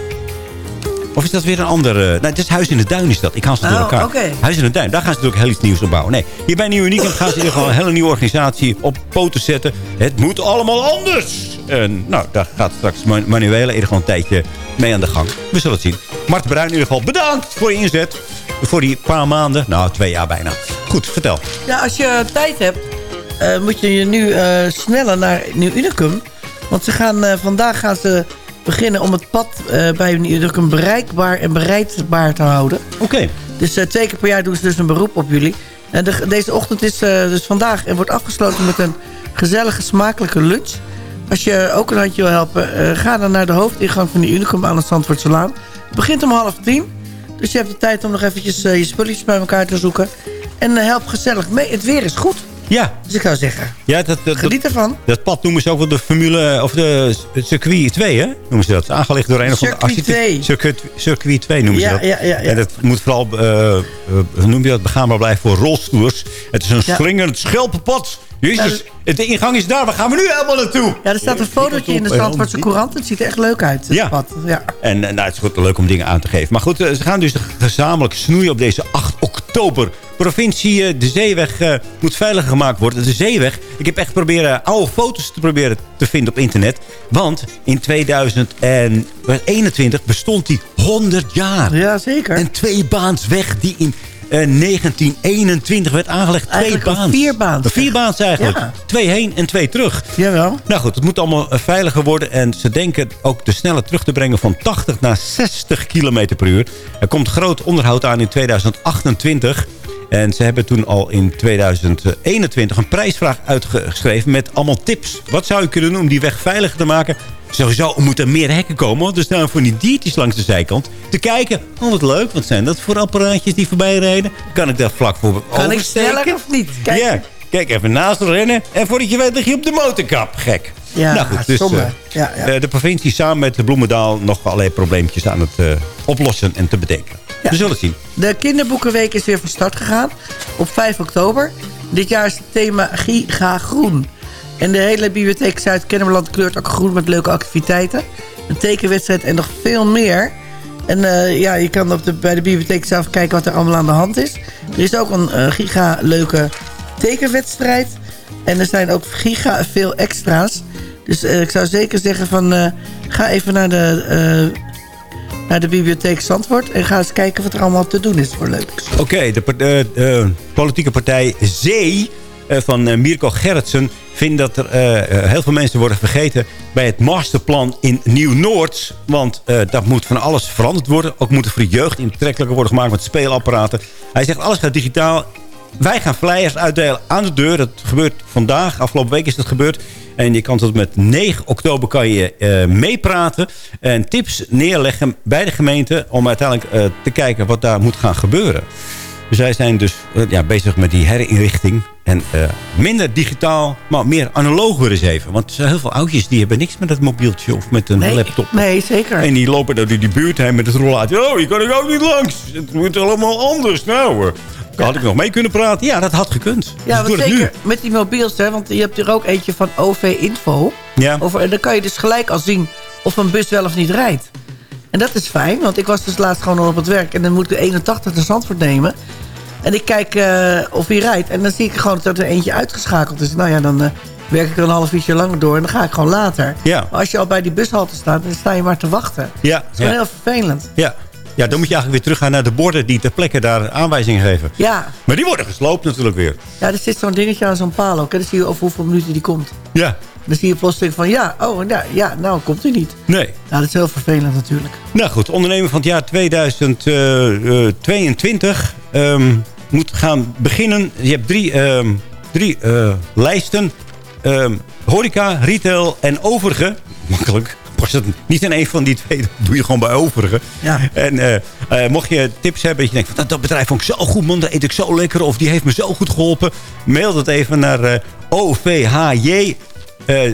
[SPEAKER 9] Of is dat weer een andere... Nee, het is Huis in de Duin is dat. Ik haal ze door
[SPEAKER 10] Oh,
[SPEAKER 9] elkaar. Huis in de Duin, daar gaan ze natuurlijk heel iets nieuws op bouwen. Nee, hier bij Nieuw Uniek (laughs) gaan ze in geval een hele nieuwe organisatie op poten zetten. Het moet allemaal anders. En nou, daar gaat straks Man- Manuela in ieder geval een tijdje mee aan de gang. We zullen het zien. Mart Bruin in ieder geval bedankt voor je inzet. Voor die paar maanden. Nou, twee jaar bijna. Goed, vertel.
[SPEAKER 10] Ja, als je tijd hebt, eh, moet je je nu eh, sneller naar Nieuw Unicum. Want ze gaan, eh, vandaag gaan ze beginnen om het pad eh, bij Nieuw Unicum bereikbaar en bereidbaar te houden.
[SPEAKER 9] Oké.
[SPEAKER 10] Dus eh, twee keer per jaar doen ze dus een beroep op jullie. En de, deze ochtend is eh, dus vandaag en wordt afgesloten met een gezellige, smakelijke lunch. Als je ook een handje wil helpen, ga dan naar de hoofdingang van de Unicum aan het Zandvoortselaan. Het begint om half tien. Dus je hebt de tijd om nog eventjes je spulletjes bij elkaar te zoeken. En help gezellig mee. Het weer is goed.
[SPEAKER 9] Ja.
[SPEAKER 10] Dus ik zou zeggen,
[SPEAKER 9] Ja, dat, dat,
[SPEAKER 10] geniet ervan.
[SPEAKER 9] Dat pad noemen ze ook wel de Formule... Of de circuit 2, hè? Noemen ze dat. Aangelegd door een of andere
[SPEAKER 10] Circuit 2.
[SPEAKER 9] Circuit, circuit 2 noemen
[SPEAKER 10] Ja,
[SPEAKER 9] ze dat.
[SPEAKER 10] ja, ja, ja.
[SPEAKER 9] En dat moet vooral, hoe noem je dat, begaanbaar blijven voor rolstoers. Het is een
[SPEAKER 10] Ja.
[SPEAKER 9] slingerend schelpenpad. Jezus,
[SPEAKER 10] Ja, dat-
[SPEAKER 9] de ingang is daar. Waar gaan we nu helemaal naartoe?
[SPEAKER 10] Ja, er staat een fotootje in de Zandvoortse Courant. Het ziet er echt leuk uit, het
[SPEAKER 9] Ja.
[SPEAKER 10] pad. Ja.
[SPEAKER 9] En eh, nou, het is goed leuk om dingen aan te geven. Maar goed, ze gaan dus gezamenlijk snoeien op deze 8 oktober. Provincie eh, De Zeeweg eh, moet veiliger gemaakt worden. De Zeeweg. Ik heb echt proberen oude foto's te proberen te vinden op internet. Want in 2021 bestond die 100 jaar.
[SPEAKER 10] Ja, zeker.
[SPEAKER 9] Een tweebaansweg die in eh, 1921 werd aangelegd. Twee
[SPEAKER 10] Eigenlijk een
[SPEAKER 9] baans.
[SPEAKER 10] vierbaans.
[SPEAKER 9] Een vierbaans eigenlijk.
[SPEAKER 10] Ja.
[SPEAKER 9] Twee heen en twee terug.
[SPEAKER 10] Jawel.
[SPEAKER 9] Nou goed, het moet allemaal eh, veiliger worden. En ze denken ook de snelheid terug te brengen van 80 naar 60 km per uur. Er komt groot onderhoud aan in 2028. En ze hebben toen al in 2021 een prijsvraag uitgeschreven met allemaal tips. Wat zou je kunnen doen om die weg veiliger te maken? Sowieso moeten er meer hekken komen. Want er staan voor die diertjes langs de zijkant. Te kijken, oh wat leuk, wat zijn dat voor apparaatjes die voorbij rijden? Kan ik daar vlak voor
[SPEAKER 10] Kan ik sneller of niet? Kijk.
[SPEAKER 9] Ja, kijk even naast rennen. En voordat je weet lig je op de motorkap. Gek.
[SPEAKER 10] Ja,
[SPEAKER 9] nou goed, dus eh,
[SPEAKER 10] Ja, ja.
[SPEAKER 9] eh, de provincie samen met de Bloemendaal nog allerlei probleempjes aan het eh, oplossen en te bedenken. We zullen het zien.
[SPEAKER 10] De kinderboekenweek is weer van start gegaan op 5 oktober. Dit jaar is het thema Giga Groen. En de hele bibliotheek Zuid-Kennemerland kleurt ook groen met leuke activiteiten. Een tekenwedstrijd en nog veel meer. En eh, ja, je kan op de, bij de bibliotheek zelf kijken wat er allemaal aan de hand is. Er is ook een eh, giga leuke tekenwedstrijd. En er zijn ook giga veel extra's. Dus eh, ik zou zeker zeggen van... ga even naar de, naar de bibliotheek Zandvoort... en ga eens kijken wat er allemaal te doen is voor leuks.
[SPEAKER 9] Oké, de eh, eh, politieke partij Zee eh, van Mirko Gerritsen... vindt dat er heel veel mensen worden vergeten... bij het masterplan in Nieuw-Noord. Want dat moet van alles veranderd worden. Ook moet er voor de jeugd intrekkelijker worden gemaakt met speelapparaten. Hij zegt, alles gaat digitaal. Wij gaan flyers uitdelen aan de deur. Dat gebeurt vandaag. Afgelopen week is dat gebeurd. En je kan tot met 9 oktober kan je eh, meepraten. En tips neerleggen bij de gemeente. Om uiteindelijk eh, te kijken wat daar moet gaan gebeuren. Dus zij zijn dus eh, ja, bezig met die herinrichting. En minder digitaal, maar meer analoger eens even. Want er zijn heel veel oudjes die hebben niks met dat mobieltje of met een
[SPEAKER 10] Nee,
[SPEAKER 9] laptop.
[SPEAKER 10] nee, zeker.
[SPEAKER 9] En die lopen door die buurt heen met het rollaatje. Oh, hier kan ik ook niet langs. Het moet allemaal anders. Nou, had ik nog mee kunnen praten? Ja, dat had gekund.
[SPEAKER 10] Ja,
[SPEAKER 9] dus
[SPEAKER 10] zeker met die mobiels, hè, want je hebt er ook eentje van OV-info.
[SPEAKER 9] Ja.
[SPEAKER 10] Over, en dan kan je dus gelijk al zien of een bus wel of niet rijdt. En dat is fijn, want ik was dus laatst gewoon op het werk... en dan moet ik de 81 naar Zandvoort nemen. En ik kijk eh, of hij rijdt. En dan zie ik gewoon dat er eentje uitgeschakeld is. Nou ja, dan eh, werk ik er een half uurtje langer door... en dan ga ik gewoon later.
[SPEAKER 9] Ja.
[SPEAKER 10] Maar als je al bij die bushalte staat, dan sta je maar te wachten.
[SPEAKER 9] Ja,
[SPEAKER 10] Dat is gewoon
[SPEAKER 9] ja.
[SPEAKER 10] heel vervelend.
[SPEAKER 9] Ja. Ja, dan moet je eigenlijk weer teruggaan naar de borden... die ter plekke daar aanwijzingen geven.
[SPEAKER 10] Ja,
[SPEAKER 9] Maar die worden gesloopt natuurlijk weer.
[SPEAKER 10] ja er zit zo'n dingetje aan zo'n paal ook. En dan zie je over hoeveel minuten die komt.
[SPEAKER 9] Ja.
[SPEAKER 10] Dan zie je plotseling van ja, oh ja, ja nou komt hij niet.
[SPEAKER 9] Nee.
[SPEAKER 10] Nou, dat is heel vervelend natuurlijk.
[SPEAKER 9] Nou goed, ondernemer van het jaar 2022 ehm, moet gaan beginnen. Je hebt drie, ehm, drie eh, lijsten. Ehm, horeca, retail en overige. (laughs) Makkelijk. Past het niet in een van die twee, dat doe je gewoon bij overige.
[SPEAKER 10] Ja.
[SPEAKER 9] En eh, eh, mocht je tips hebben dat je denkt... Van, dat, dat bedrijf vond ik zo goed, man. Dat eet ik zo lekker. Of die heeft me zo goed geholpen. Mail dat even naar OVHJ eh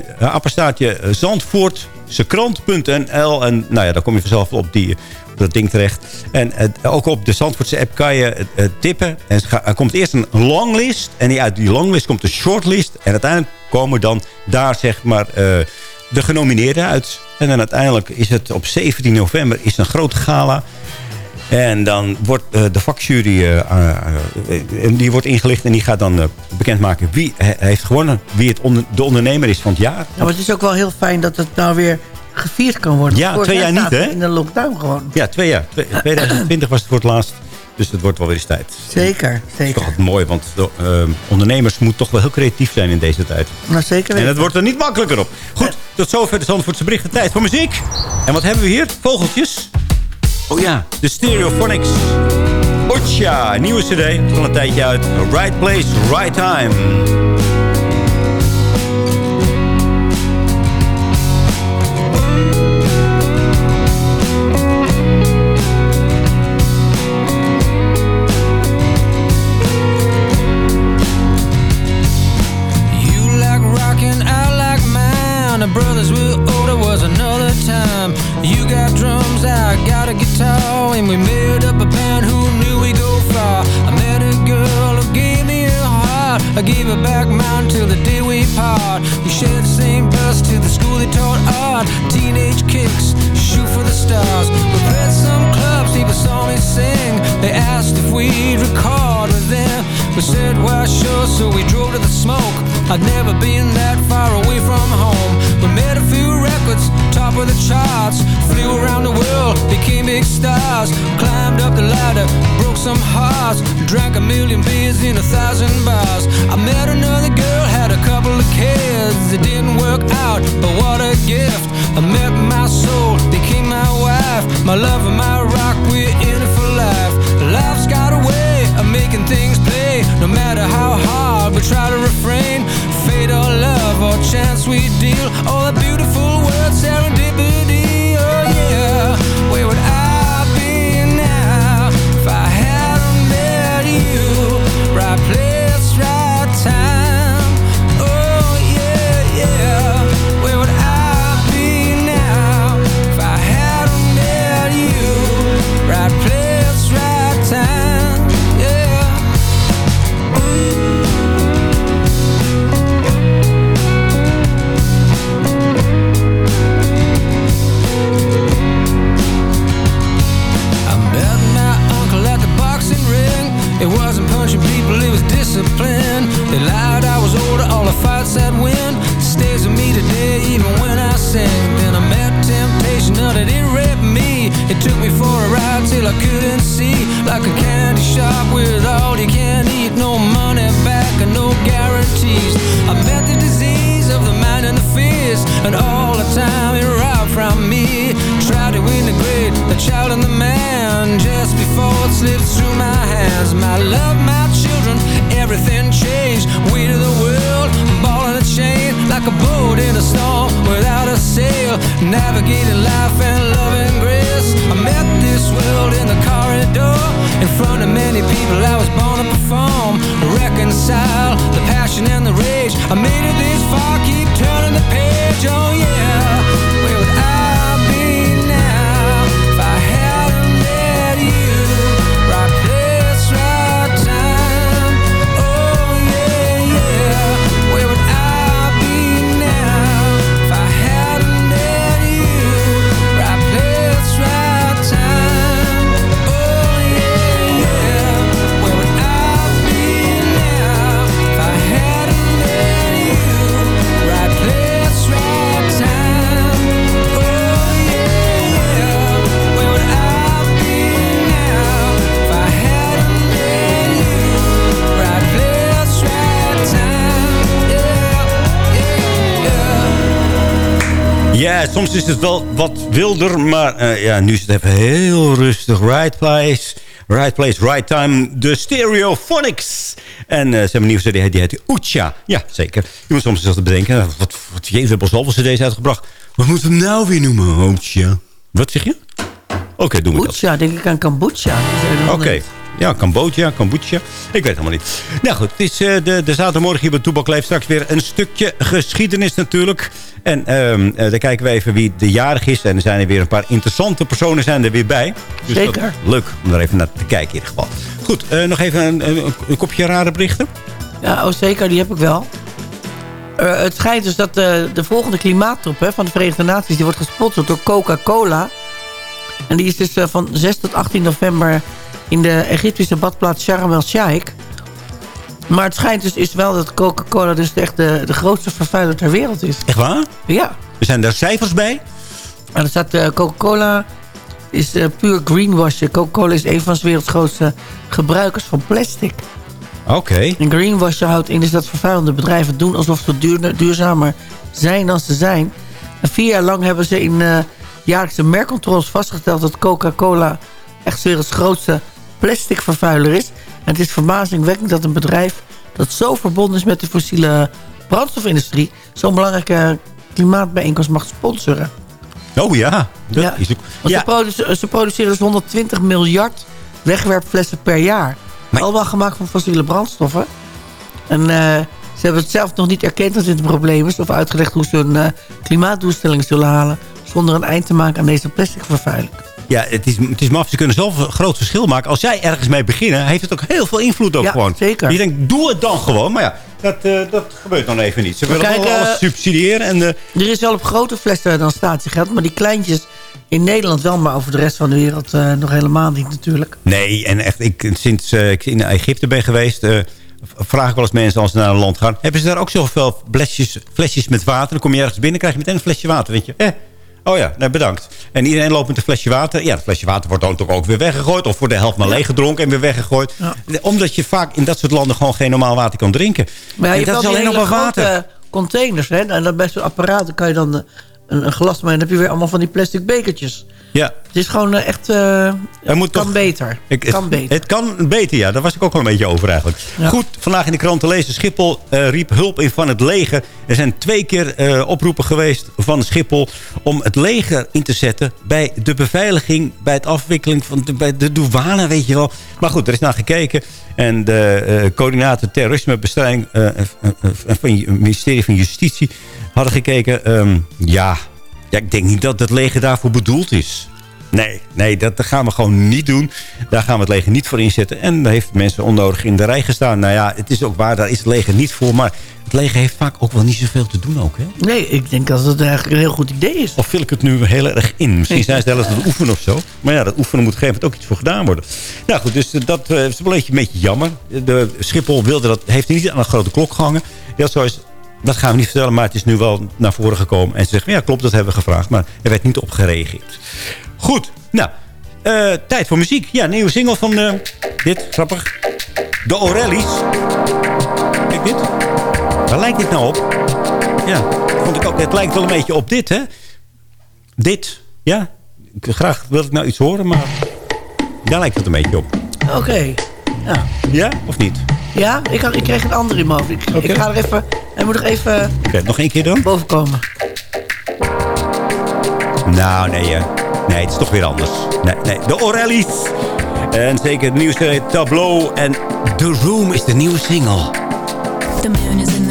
[SPEAKER 9] zandvoortsekrant.nl. En nou ja, dan kom je vanzelf op, die, dat ding terecht. En ook op de Zandvoortse app kan je eh, tippen. En er er komt eerst een longlist. En uit die longlist komt een shortlist. En uiteindelijk komen dan daar zeg maar de genomineerden uit. En dan uiteindelijk is het op 17 november is een groot gala. En dan wordt eh, de vakjury eh, eh, die wordt ingelicht en die gaat dan bekendmaken wie he- heeft gewonnen. Wie het onder, de ondernemer is van het jaar.
[SPEAKER 10] Ja, maar het is ook wel heel fijn dat het nou weer gevierd kan worden.
[SPEAKER 9] Ja, twee jaar niet, hè?
[SPEAKER 10] In de lockdown gewoon.
[SPEAKER 9] Ja, twee jaar. Twee- 2020 was het voor het laatst. Dus het wordt wel weer eens tijd.
[SPEAKER 10] Zeker,
[SPEAKER 9] Dat is
[SPEAKER 10] zeker.
[SPEAKER 9] toch mooi, want de, eh, ondernemers moeten toch wel heel creatief zijn in deze tijd.
[SPEAKER 10] Nou, zeker
[SPEAKER 9] En
[SPEAKER 10] weten.
[SPEAKER 9] het wordt er niet makkelijker op. Goed, tot zover de Zandvoortse berichten. Tijd voor muziek. En wat hebben we hier? Vogeltjes. Oh ja, de Stereophonics. Ocha, nieuwe cd. Van een tijdje uit. Right place, right time. Soms is het wel wat wilder, maar eh, ja, nu is het even heel rustig. Right place, right place, right time. De Stereophonics. En eh, ze hebben een nieuwe cd, die heet Ucha. Ja, zeker. Je moet soms eens te bedenken. Wat, wat, jezus, we hebben al zoveel cd's uitgebracht. Wat moeten we hem nou weer noemen? Ucha. Wat zeg je? Oké, doen we dat.
[SPEAKER 10] Oetsja, denk ik aan kombucha.
[SPEAKER 9] Oké. Ja, Cambodja, Kombucha. Ik weet het helemaal niet. Nou goed, het is eh, de, de zaterdagmorgen hier bij Toebak Leeft. Straks weer een stukje geschiedenis natuurlijk. En eh, dan kijken we even wie de jarig is. En er zijn er weer een paar interessante personen zijn er weer bij. Dus dat-
[SPEAKER 10] Zeker.
[SPEAKER 9] leuk om daar even naar te kijken in ieder geval. Goed, eh, nog even een, een, een kopje rare berichten.
[SPEAKER 10] Ja, oh, zeker, die heb ik wel. Eh, het schijnt dus dat de, de volgende klimaattop hè, van de Verenigde Naties... die wordt gesponsord door Coca-Cola. En die is dus van 6 tot 18 november... in de Egyptische badplaats Sharm el-Sheikh. Maar het schijnt dus is wel dat Coca-Cola... dus echt de, de grootste vervuiler ter wereld is.
[SPEAKER 9] Echt waar?
[SPEAKER 10] Ja.
[SPEAKER 9] Er zijn daar cijfers bij?
[SPEAKER 10] En er staat eh, Coca-Cola is eh, puur greenwashing. Coca-Cola is een van de werelds grootste gebruikers van plastic.
[SPEAKER 9] Oké.
[SPEAKER 10] En greenwashing houdt in is dat vervuilende bedrijven doen alsof ze duur, duurzamer zijn dan ze zijn. En vier jaar lang hebben ze in eh, jaarlijkse merkcontroles vastgesteld dat Coca-Cola echt werelds grootste plasticvervuiler is. En het is verbazingwekkend dat een bedrijf dat zo verbonden is met de fossiele brandstofindustrie zo'n belangrijke klimaatbijeenkomst mag sponsoren.
[SPEAKER 9] Oh ja. Dat
[SPEAKER 10] Ja.
[SPEAKER 9] is ook... Ja.
[SPEAKER 10] ze, produce- ze produceren dus 120 miljard wegwerpflessen per jaar. Allemaal gemaakt van fossiele brandstoffen. En eh, ze hebben het zelf nog niet erkend dat dit een probleem is... of uitgelegd hoe ze hun eh, klimaatdoelstellingen zullen halen... zonder een eind te maken aan deze plasticvervuiling.
[SPEAKER 9] Ja, het is, het is maf. Ze kunnen zelf een groot verschil maken. Als jij ergens mee beginnen, heeft het ook heel veel invloed ook
[SPEAKER 10] Ja,
[SPEAKER 9] gewoon.
[SPEAKER 10] zeker.
[SPEAKER 9] Je denkt, doe het dan gewoon. Maar ja, dat, eh, dat gebeurt dan even niet. Ze willen
[SPEAKER 10] kijk,
[SPEAKER 9] wel
[SPEAKER 10] eh,
[SPEAKER 9] alles subsidiëren. En, eh,
[SPEAKER 10] Er is wel op grote flessen dan statiegeld... maar die kleintjes in Nederland wel... maar over de rest van de wereld nog helemaal niet natuurlijk.
[SPEAKER 9] nee, en echt, ik, sinds ik in Egypte ben geweest... vraag ik wel eens mensen als ze naar een land gaan... hebben ze daar ook zoveel flesjes, flesjes met water? Dan kom je ergens binnen, krijg je meteen een flesje water. Weet je, eh, Oh ja, nee, bedankt. En iedereen loopt met een flesje water. Ja, het flesje water wordt dan toch ook weer weggegooid. Of voor de helft maar leeg gedronken en weer weggegooid. Omdat je vaak in dat soort landen gewoon geen normaal water kan drinken.
[SPEAKER 10] Maar ja, je
[SPEAKER 9] dat is alleen nog maar water.
[SPEAKER 10] containers. Hè? En zo'n apparaat dan kan je dan eh, een, een glas... maar dan heb je weer allemaal van die plastic bekertjes.
[SPEAKER 9] Ja.
[SPEAKER 10] Het is gewoon eh, echt... eh
[SPEAKER 9] moet
[SPEAKER 10] kan
[SPEAKER 9] toch-
[SPEAKER 10] beter.
[SPEAKER 9] Ik-
[SPEAKER 10] kan
[SPEAKER 9] het,
[SPEAKER 10] beter.
[SPEAKER 9] Het kan beter, ja. Daar was ik ook wel een beetje over eigenlijk. Goed, vandaag in de krant te lezen. Schiphol eh, riep hulp in van het leger. Er zijn twee keer oproepen geweest van Schiphol... om het leger in te zetten bij de beveiliging... bij het afwikkeling van de, bij de douane, weet je wel. Maar goed, er is naar gekeken. En de coördinator terrorismebestrijding... van het ministerie van Justitie hadden gekeken. ehm, ja, ja, ik denk niet dat het leger daarvoor bedoeld is. Nee, nee dat, dat gaan we gewoon niet doen. Daar gaan we het leger niet voor inzetten. En daar heeft mensen onnodig in de rij gestaan. Nou ja, het is ook waar, daar is het leger niet voor. Maar het leger heeft vaak ook wel niet zoveel te doen ook, hè?
[SPEAKER 10] Nee, ik denk dat het eigenlijk een heel goed idee is.
[SPEAKER 9] Of vul ik het nu heel erg in? Misschien zijn ze zelfs aan het oefenen of zo. Maar ja, dat oefenen moet op een gegeven moment ook iets voor gedaan worden. Nou goed, dus dat eh, is een beetje, een beetje jammer. De Schiphol wilde dat, heeft niet aan een grote klok gehangen. Ja, zo is dat gaan we niet vertellen, maar het is nu wel naar voren gekomen. En ze zeggen, ja klopt, dat hebben we gevraagd. Maar er werd niet op gereageerd. Goed, nou, eh, tijd voor muziek. Ja, nieuwe single van eh, dit, grappig. De Orellis. Kijk dit. Waar lijkt dit nou op? Ja, vond ik ook, het lijkt wel een beetje op dit, hè? Dit, ja. Ik, graag wil ik nou iets horen, maar daar lijkt het een beetje op.
[SPEAKER 10] Oké, ja.
[SPEAKER 9] Ja, of niet?
[SPEAKER 10] Ja, ik, had, ik kreeg een andere in mijn hoofd. Ik, ik ga er even... Hij moet nog even...
[SPEAKER 9] Oké, nog één keer dan?
[SPEAKER 10] Boven komen.
[SPEAKER 9] Nou, nee, eh, nee, het is toch weer anders. Nee, nee, de Orellis. En zeker de nieuwe Tableau. En The Room is de nieuwe single.
[SPEAKER 15] The moon is in the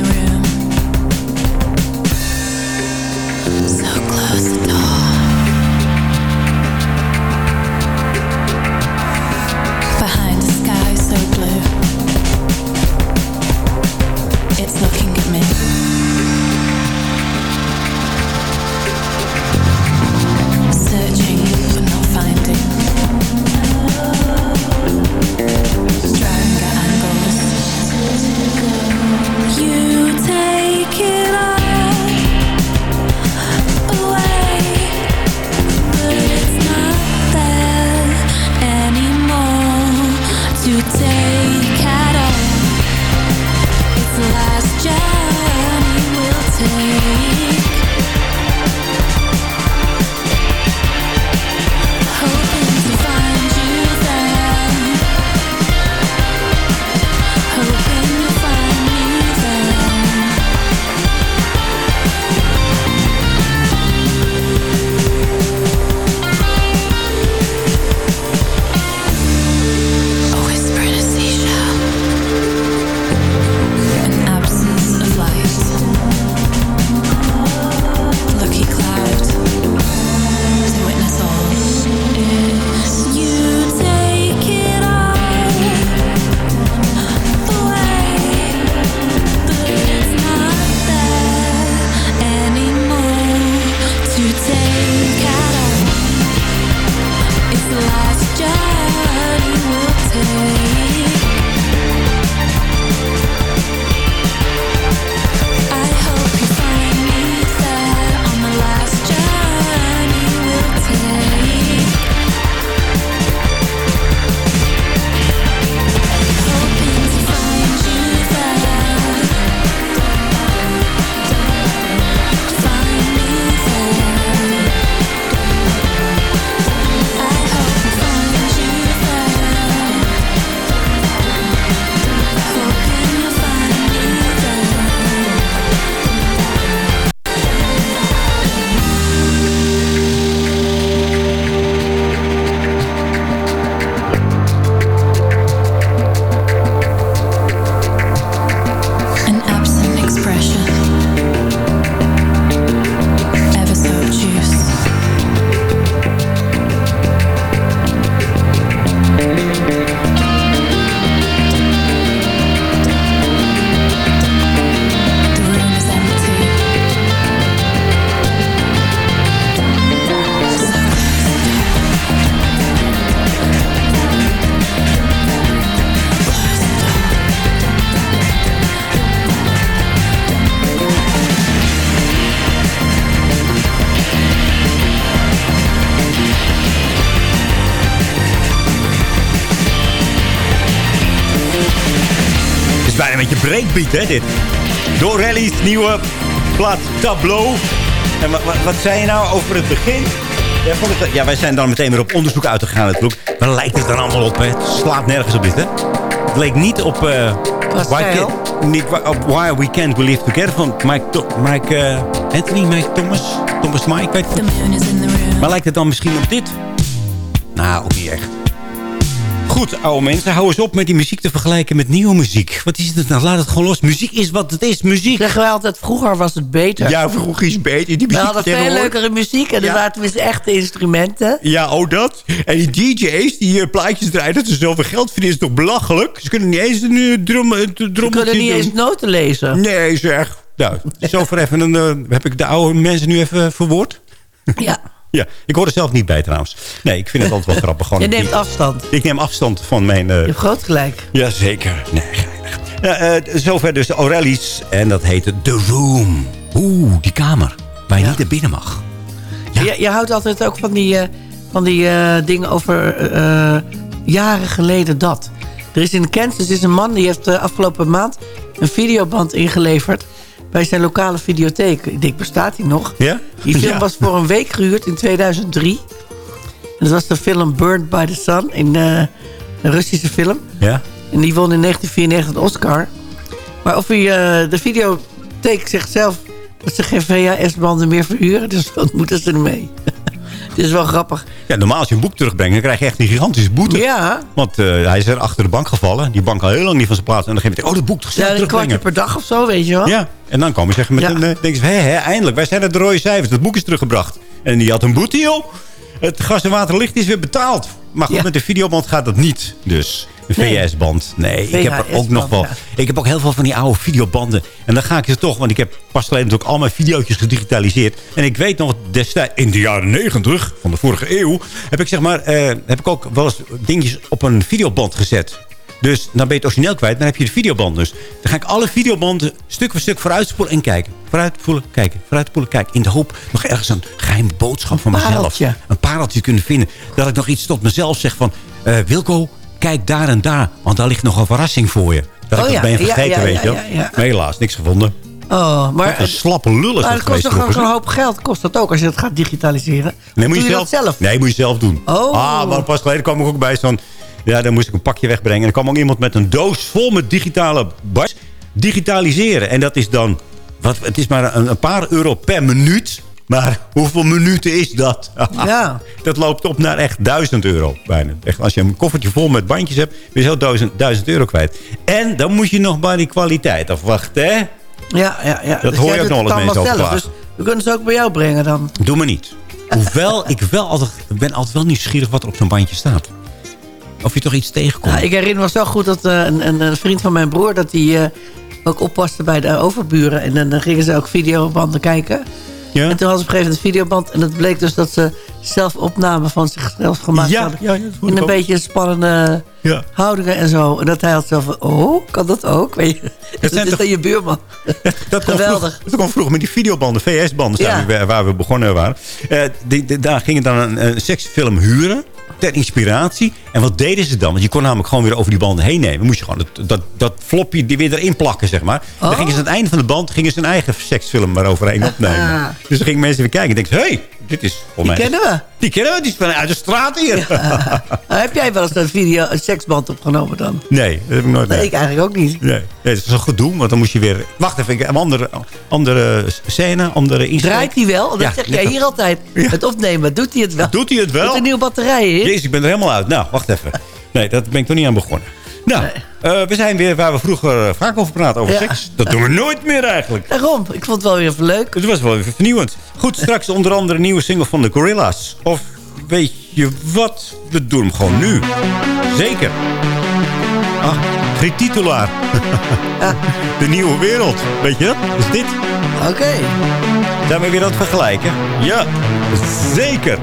[SPEAKER 9] breakbeat, hè, dit. Door Rally's nieuwe plaat Tableau. En wat, wat, wat zei je nou over het begin? Ja, vond het- ja, wij zijn dan meteen weer op onderzoek uitgegaan natuurlijk. Waar lijkt het dan allemaal op, hè? Het slaat nergens op dit, hè? Het leek niet op... eh, why, Can- niet, wa- op Why We Can't We Live Together van Mike, To- Mike eh, Anthony, Mike Thomas. Thomas Mike, weet. Maar lijkt het dan misschien op dit? Nou. Goed, oude mensen, hou eens op met die muziek te vergelijken met nieuwe muziek. Wat is het nou? Laat het gewoon los. Muziek is wat het is. Muziek.
[SPEAKER 10] Zeggen wij altijd, vroeger was het beter.
[SPEAKER 9] Ja, vroeger is het beter. Die
[SPEAKER 10] We
[SPEAKER 9] muziek
[SPEAKER 10] hadden veel leukere muziek en er waren tenminste echte instrumenten.
[SPEAKER 9] Ja, oh dat. En die DJ's die eh, plaatjes draaien, dat ze zoveel geld verdienen, is toch belachelijk? Ze kunnen niet eens een uh, drum, uh,
[SPEAKER 10] Ze kunnen niet eens noten lezen.
[SPEAKER 9] Nee, zeg. Nou, zover even. Dan eh, heb ik de oude mensen nu even verwoord.
[SPEAKER 10] Ja. (laughs)
[SPEAKER 9] Ja, ik hoor er zelf niet bij trouwens. Nee, ik vind het altijd wel (laughs) grappig. Gewoon
[SPEAKER 10] Je neemt afstand.
[SPEAKER 9] Ik neem afstand van mijn... eh,
[SPEAKER 10] Je hebt groot gelijk.
[SPEAKER 9] Jazeker. Nee, geinig. Ja, eh, zover dus de Aurelies. En dat heette The Room. Oeh, die kamer. Waar je niet naar binnen mag.
[SPEAKER 10] Je, je houdt altijd ook van die, eh, van die dingen over jaren geleden dat. Er is in Kansas is een man die heeft de afgelopen maand een videoband ingeleverd bij zijn lokale videotheek. Ik denk, bestaat die nog?
[SPEAKER 9] Ja?
[SPEAKER 10] Die film
[SPEAKER 9] Ja.
[SPEAKER 10] was voor een week gehuurd in 2003. En dat was de film Burned by the Sun, in, eh, een Russische film.
[SPEAKER 9] Ja?
[SPEAKER 10] En die won in 1994 een Oscar. Maar of hij, eh, de videotheek zegt zelf dat ze geen VHS-banden meer verhuren. Dus (laughs) wat moeten ze ermee? Het is wel grappig.
[SPEAKER 9] Ja, normaal als je een boek terugbrengt, dan krijg je echt een gigantische boete.
[SPEAKER 10] Ja.
[SPEAKER 9] Want eh, hij is er achter de bank gevallen. Die bank al heel lang niet van zijn plaats. En dan geef je oh, dat boek toch snel
[SPEAKER 10] Ja, een kwartje per dag of zo, weet je wel.
[SPEAKER 9] Ja, en dan komen ze zeggen met
[SPEAKER 10] Ja.
[SPEAKER 9] een... eh, denken ze, hé, hé, eindelijk, wij zijn het de rode cijfers. Dat boek is teruggebracht. En die had een boete, joh. Het gas en waterlicht is weer betaald. Maar goed,
[SPEAKER 10] Ja.
[SPEAKER 9] met de videoband gaat dat niet. Dus
[SPEAKER 10] Nee.
[SPEAKER 9] VS-band. Nee, ik heb er ook
[SPEAKER 10] VHS-band,
[SPEAKER 9] nog wel... Ik heb ook heel veel van die oude videobanden. En dan ga ik ze toch... Want ik heb pas geleden natuurlijk al mijn video's gedigitaliseerd. En ik weet nog destijds... In de jaren negentig van de vorige eeuw... Heb ik zeg maar... eh, heb ik ook wel eens dingetjes op een videoband gezet. Dus dan ben je het origineel kwijt. Dan heb je de videoband dus. Dan ga ik alle videobanden stuk voor stuk vooruitspoelen en kijken. Vooruitspoelen, kijken. Vooruitspoelen, kijken. In de hoop nog ergens een geheime boodschap van mezelf.
[SPEAKER 10] pareltje.
[SPEAKER 9] Een pareltje kunnen vinden. Dat ik nog iets tot mezelf zeg van... eh, Wilco, kijk daar en daar. Want daar ligt nog een verrassing voor je. Dat
[SPEAKER 10] Oh
[SPEAKER 9] ik
[SPEAKER 10] ja,
[SPEAKER 9] dat ben vergeten,
[SPEAKER 10] ja,
[SPEAKER 9] weet je. Maar helaas, niks gevonden.
[SPEAKER 10] Oh, maar,
[SPEAKER 9] een slappe lul is
[SPEAKER 10] maar
[SPEAKER 9] dat
[SPEAKER 10] het kost toch zo'n hoop geld. Kost dat ook als je het gaat digitaliseren?
[SPEAKER 9] Nee, moet je,
[SPEAKER 10] je
[SPEAKER 9] zelf,
[SPEAKER 10] dat zelf?
[SPEAKER 9] Nee, moet je zelf doen.
[SPEAKER 10] Oh.
[SPEAKER 9] Ah, maar pas geleden kwam ik ook bij zo'n... Ja, dan moest ik een pakje wegbrengen. En er kwam ook iemand met een doos vol met digitale bars. Digitaliseren. En dat is dan... Wat, het is maar een, een paar euro per minuut. Maar hoeveel minuten is dat?
[SPEAKER 10] Ja. (laughs)
[SPEAKER 9] Dat loopt op naar echt duizend euro bijna. Echt, als je een koffertje vol met bandjes hebt, ben je zo duizend, duizend euro kwijt. En dan moet je nog maar die kwaliteit afwachten, hè?
[SPEAKER 10] Ja, ja, ja.
[SPEAKER 9] Dat
[SPEAKER 10] Dus
[SPEAKER 9] hoor je ook nog wel eens mensen over.
[SPEAKER 10] Dus we kunnen ze ook bij jou brengen dan.
[SPEAKER 9] Doe me niet. Hoewel (laughs) ik wel altijd, ik ben altijd wel nieuwsgierig wat er op zo'n bandje staat. Of je toch iets tegenkomt.
[SPEAKER 10] Ja, ik herinner me zo goed dat eh, een, een, een vriend van mijn broer... dat hij eh, ook oppaste bij de overburen. En dan, dan gingen ze ook videobanden kijken.
[SPEAKER 9] Ja?
[SPEAKER 10] En toen hadden ze op een gegeven moment een videoband. En het bleek dus dat ze zelf opnamen van zichzelf gemaakt
[SPEAKER 9] Ja,
[SPEAKER 10] hadden.
[SPEAKER 9] ja, dat
[SPEAKER 10] in een
[SPEAKER 9] ook.
[SPEAKER 10] beetje spannende
[SPEAKER 9] Ja.
[SPEAKER 10] houdingen en zo. En dat hij had zo van, oh, kan dat ook? Weet je? Dat is
[SPEAKER 9] toch-
[SPEAKER 10] dan je buurman.
[SPEAKER 9] Dat
[SPEAKER 10] Geweldig.
[SPEAKER 9] vroeg- Dat kwam vroeger met die videobanden, VS-banden,
[SPEAKER 10] Ja.
[SPEAKER 9] waar, waar we begonnen waren. Eh, die, die- daar gingen dan een, een seksfilm huren. Ter inspiratie. En wat deden ze dan? Want je kon namelijk gewoon weer over die banden heen nemen. Moest je gewoon dat, dat, dat flopje die weer erin plakken, zeg maar. Dan
[SPEAKER 10] Oh.
[SPEAKER 9] gingen ze aan het einde van de band gingen ze een eigen seksfilm maar overheen opnemen.
[SPEAKER 10] Ah.
[SPEAKER 9] Dus dan gingen mensen weer kijken en denken hé, hey, dit is voor
[SPEAKER 10] Die
[SPEAKER 9] mij...
[SPEAKER 10] kennen we.
[SPEAKER 9] Die kennen we, die is uit de straat hier.
[SPEAKER 10] Ah, heb jij wel eens een video, een seksband opgenomen dan?
[SPEAKER 9] Nee, dat heb ik nooit
[SPEAKER 10] Nee, ik eigenlijk ook niet.
[SPEAKER 9] Nee, nee, dat is een gedoe, want dan moest je weer... Wacht even, een andere, andere scène, andere insteek.
[SPEAKER 10] Draait hij wel? Dat
[SPEAKER 9] Ja,
[SPEAKER 10] zeg jij hier altijd. Het opnemen, doet hij het wel?
[SPEAKER 9] Doet hij het wel?
[SPEAKER 10] Met een nieuwe batterij in?
[SPEAKER 9] Jezus, ik ben er helemaal uit. Nou, wacht even. Nee, dat ben ik nog niet aan begonnen. Nou, eh, we zijn weer waar we vroeger eh, vaak over praten, over
[SPEAKER 10] Ja.
[SPEAKER 9] seks. Dat doen we nooit meer eigenlijk.
[SPEAKER 10] Daarom, ik vond het wel weer even leuk.
[SPEAKER 9] Het was wel even vernieuwend. Goed, straks onder andere een nieuwe single van de Gorilla's. Of weet je wat? We doen hem gewoon nu. Zeker. Ah, geen titulaar. (laughs) De nieuwe wereld. Weet je dat? Is dit?
[SPEAKER 10] Oké.
[SPEAKER 9] Zijn we weer aan het vergelijken? Ja, zeker.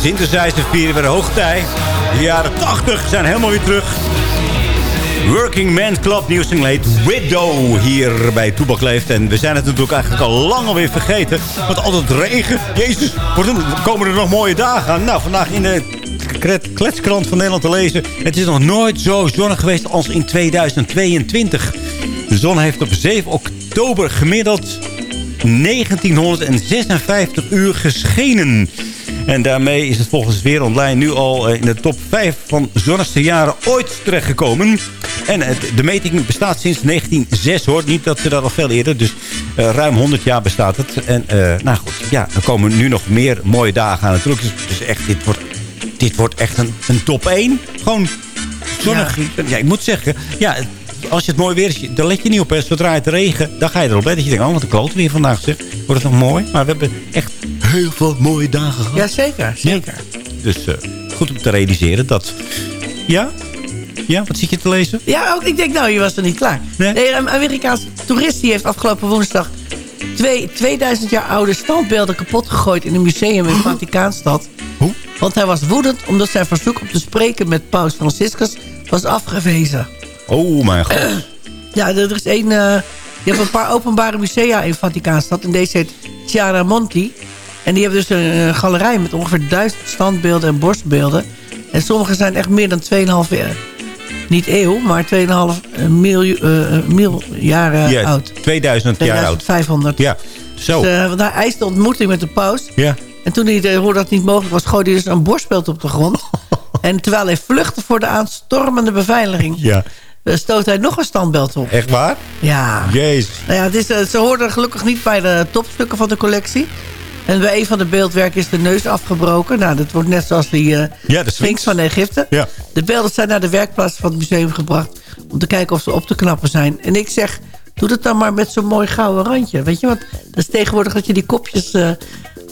[SPEAKER 9] Synthesizer vieren weer hoogtij. De jaren 80 zijn helemaal weer terug. Working Men's Club New Singlate Widow hier bij Toebak Leeft. En we zijn het natuurlijk eigenlijk al lang alweer vergeten. Want altijd regen. Jezus, komen er nog mooie dagen aan. Nou, vandaag in de kletskrant van Nederland te lezen. Het is nog nooit zo zonnig geweest als in 2022. De zon heeft op 7 oktober gemiddeld 1956 uur geschenen. En daarmee is het volgens Weer Online nu al eh, in de top 5 van zonnigste jaren ooit terechtgekomen. En het, de meting bestaat sinds 1906 hoor. Niet dat ze dat al veel eerder. Dus eh, ruim 100 jaar bestaat het. En eh, nou goed, ja, er komen nu nog meer mooie dagen aan. Natuurlijk is dus echt, dit wordt, dit wordt echt een, een top 1. Gewoon zonnig. Ja. ik moet zeggen, ja, als je het mooi weer is, dan let je niet op. Hè. Zodra het regen, dan ga je erop. Hè, dat je denkt, oh wat een kloot weer vandaag zeg. Wordt het nog mooi? Maar we hebben echt heel veel mooie dagen gehad.
[SPEAKER 10] Ja, zeker. zeker.
[SPEAKER 9] Dus eh, goed om te realiseren dat... Ja? Ja, wat zit je te lezen?
[SPEAKER 10] Ja, ook, ik denk, nou, je was er niet klaar. Nee? een Amerikaanse toerist die heeft afgelopen woensdag... Twee, 2000 jaar oude standbeelden kapot gegooid in een museum in Vaticaanstad.
[SPEAKER 9] Hoe?
[SPEAKER 10] Want hij was woedend omdat zijn verzoek om te spreken met paus Franciscus was afgewezen.
[SPEAKER 9] Oh mijn god. (clears throat)
[SPEAKER 10] Ja, er is één... eh, je hebt een paar openbare musea in Vaticaanstad. En deze heet Chiaramonti. En die hebben dus een, een galerij met ongeveer duizend standbeelden en borstbeelden. En sommige zijn echt meer dan 2,5 jaar. Niet eeuw, maar 2,5 miljoen eh, eh, mil jaren
[SPEAKER 9] ja,
[SPEAKER 10] oud.
[SPEAKER 9] 2000 jaar oud.
[SPEAKER 10] 2500.
[SPEAKER 9] Ja, zo.
[SPEAKER 10] Dus, eh, want hij eiste ontmoeting met de paus.
[SPEAKER 9] Ja.
[SPEAKER 10] En toen hij eh, hoorde dat het niet mogelijk was, gooide hij dus een borstbeeld op de grond. (laughs) en terwijl hij vluchtte voor de aanstormende beveiliging...
[SPEAKER 9] Ja.
[SPEAKER 10] Eh, stoot hij nog een standbeeld op.
[SPEAKER 9] Echt waar?
[SPEAKER 10] Ja.
[SPEAKER 9] Jezus.
[SPEAKER 10] Nou ja, het is, eh, ze hoorden gelukkig niet bij de topstukken van de collectie. En bij een van de beeldwerken is de neus afgebroken. Nou, dat wordt net zoals die eh
[SPEAKER 9] Ja,
[SPEAKER 10] Sphinx van Egypte.
[SPEAKER 9] Ja.
[SPEAKER 10] De beelden zijn naar de werkplaats van het museum gebracht... om te kijken of ze op te knappen zijn. En ik zeg, doe dat dan maar met zo'n mooi gouden randje. Weet je, want dat is tegenwoordig dat je die kopjes...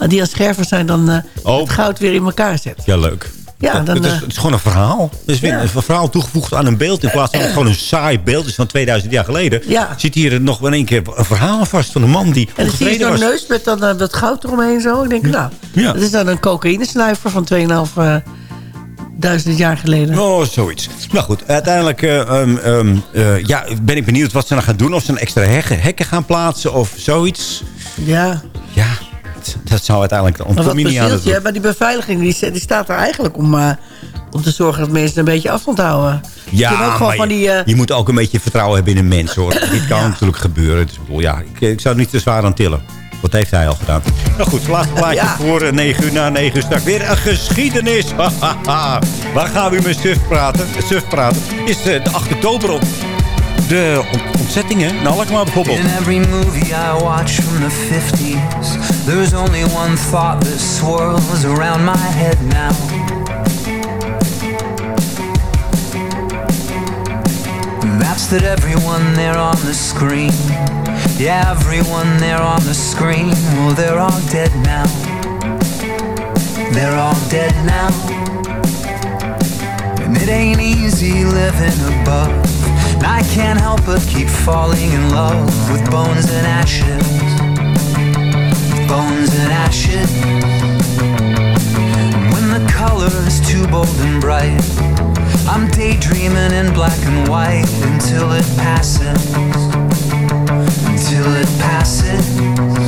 [SPEAKER 10] die aan scherven zijn, dan
[SPEAKER 9] Oh.
[SPEAKER 10] het goud weer in elkaar zet.
[SPEAKER 9] Ja, leuk.
[SPEAKER 10] Ja,
[SPEAKER 9] Dat-
[SPEAKER 10] dan,
[SPEAKER 9] het, is,
[SPEAKER 10] eh,
[SPEAKER 9] het is gewoon een verhaal. Het is weer
[SPEAKER 10] Ja.
[SPEAKER 9] een verhaal toegevoegd aan een beeld. In plaats van het gewoon een saai beeld is van 2000 jaar geleden.
[SPEAKER 10] Ja.
[SPEAKER 9] Zit hier nog in één keer een verhaal vast van een man die
[SPEAKER 10] En dan zie je zo'n neus met dan eh, dat goud eromheen zo. Ik denk, nou,
[SPEAKER 9] Ja.
[SPEAKER 10] dat is dan een cocaïnesnuiver van 2,5 eh, duizend jaar geleden.
[SPEAKER 9] Oh, zoiets. Nou goed, uiteindelijk eh, ehm, ehm, eh, ja, ben ik benieuwd wat ze dan gaan doen. Of ze een extra hekken, hekken gaan plaatsen of zoiets.
[SPEAKER 10] Ja.
[SPEAKER 9] Dat, zou uiteindelijk...
[SPEAKER 10] Maar wat
[SPEAKER 9] ontkom je niet aan het
[SPEAKER 10] maar die beveiliging die, die staat er eigenlijk om, eh, om te zorgen dat mensen een beetje afstand houden. Ook
[SPEAKER 9] Ja, maar
[SPEAKER 10] van
[SPEAKER 9] je,
[SPEAKER 10] die, eh,
[SPEAKER 9] je moet ook een beetje vertrouwen hebben in een mens, hoor. (coughs) Dit kan natuurlijk gebeuren. Dus, ja, ik, ik zou het niet te zwaar aan tillen. Wat heeft hij al gedaan? Nou goed, laatste plaatje (laughs)
[SPEAKER 10] Ja.
[SPEAKER 9] voor eh, 9 uur na 9 uur straks. Weer een geschiedenis. (laughs) Waar gaan we met Suf praten? Suf praten is eh, de 8 oktober op. De ontzettingen. Nou, Alkmaar bijvoorbeeld.
[SPEAKER 13] In every movie I watch from the 50s, there's only one thought that swirls around my head now. That's that everyone there on the screen, yeah, everyone there on the screen, well, they're all dead now. They're all dead now. And it ain't easy living above. I can't help but keep falling in love with bones and ashes. Bones and ashes. When the color is too bold and bright, I'm daydreaming in black and white until it passes. Until it passes.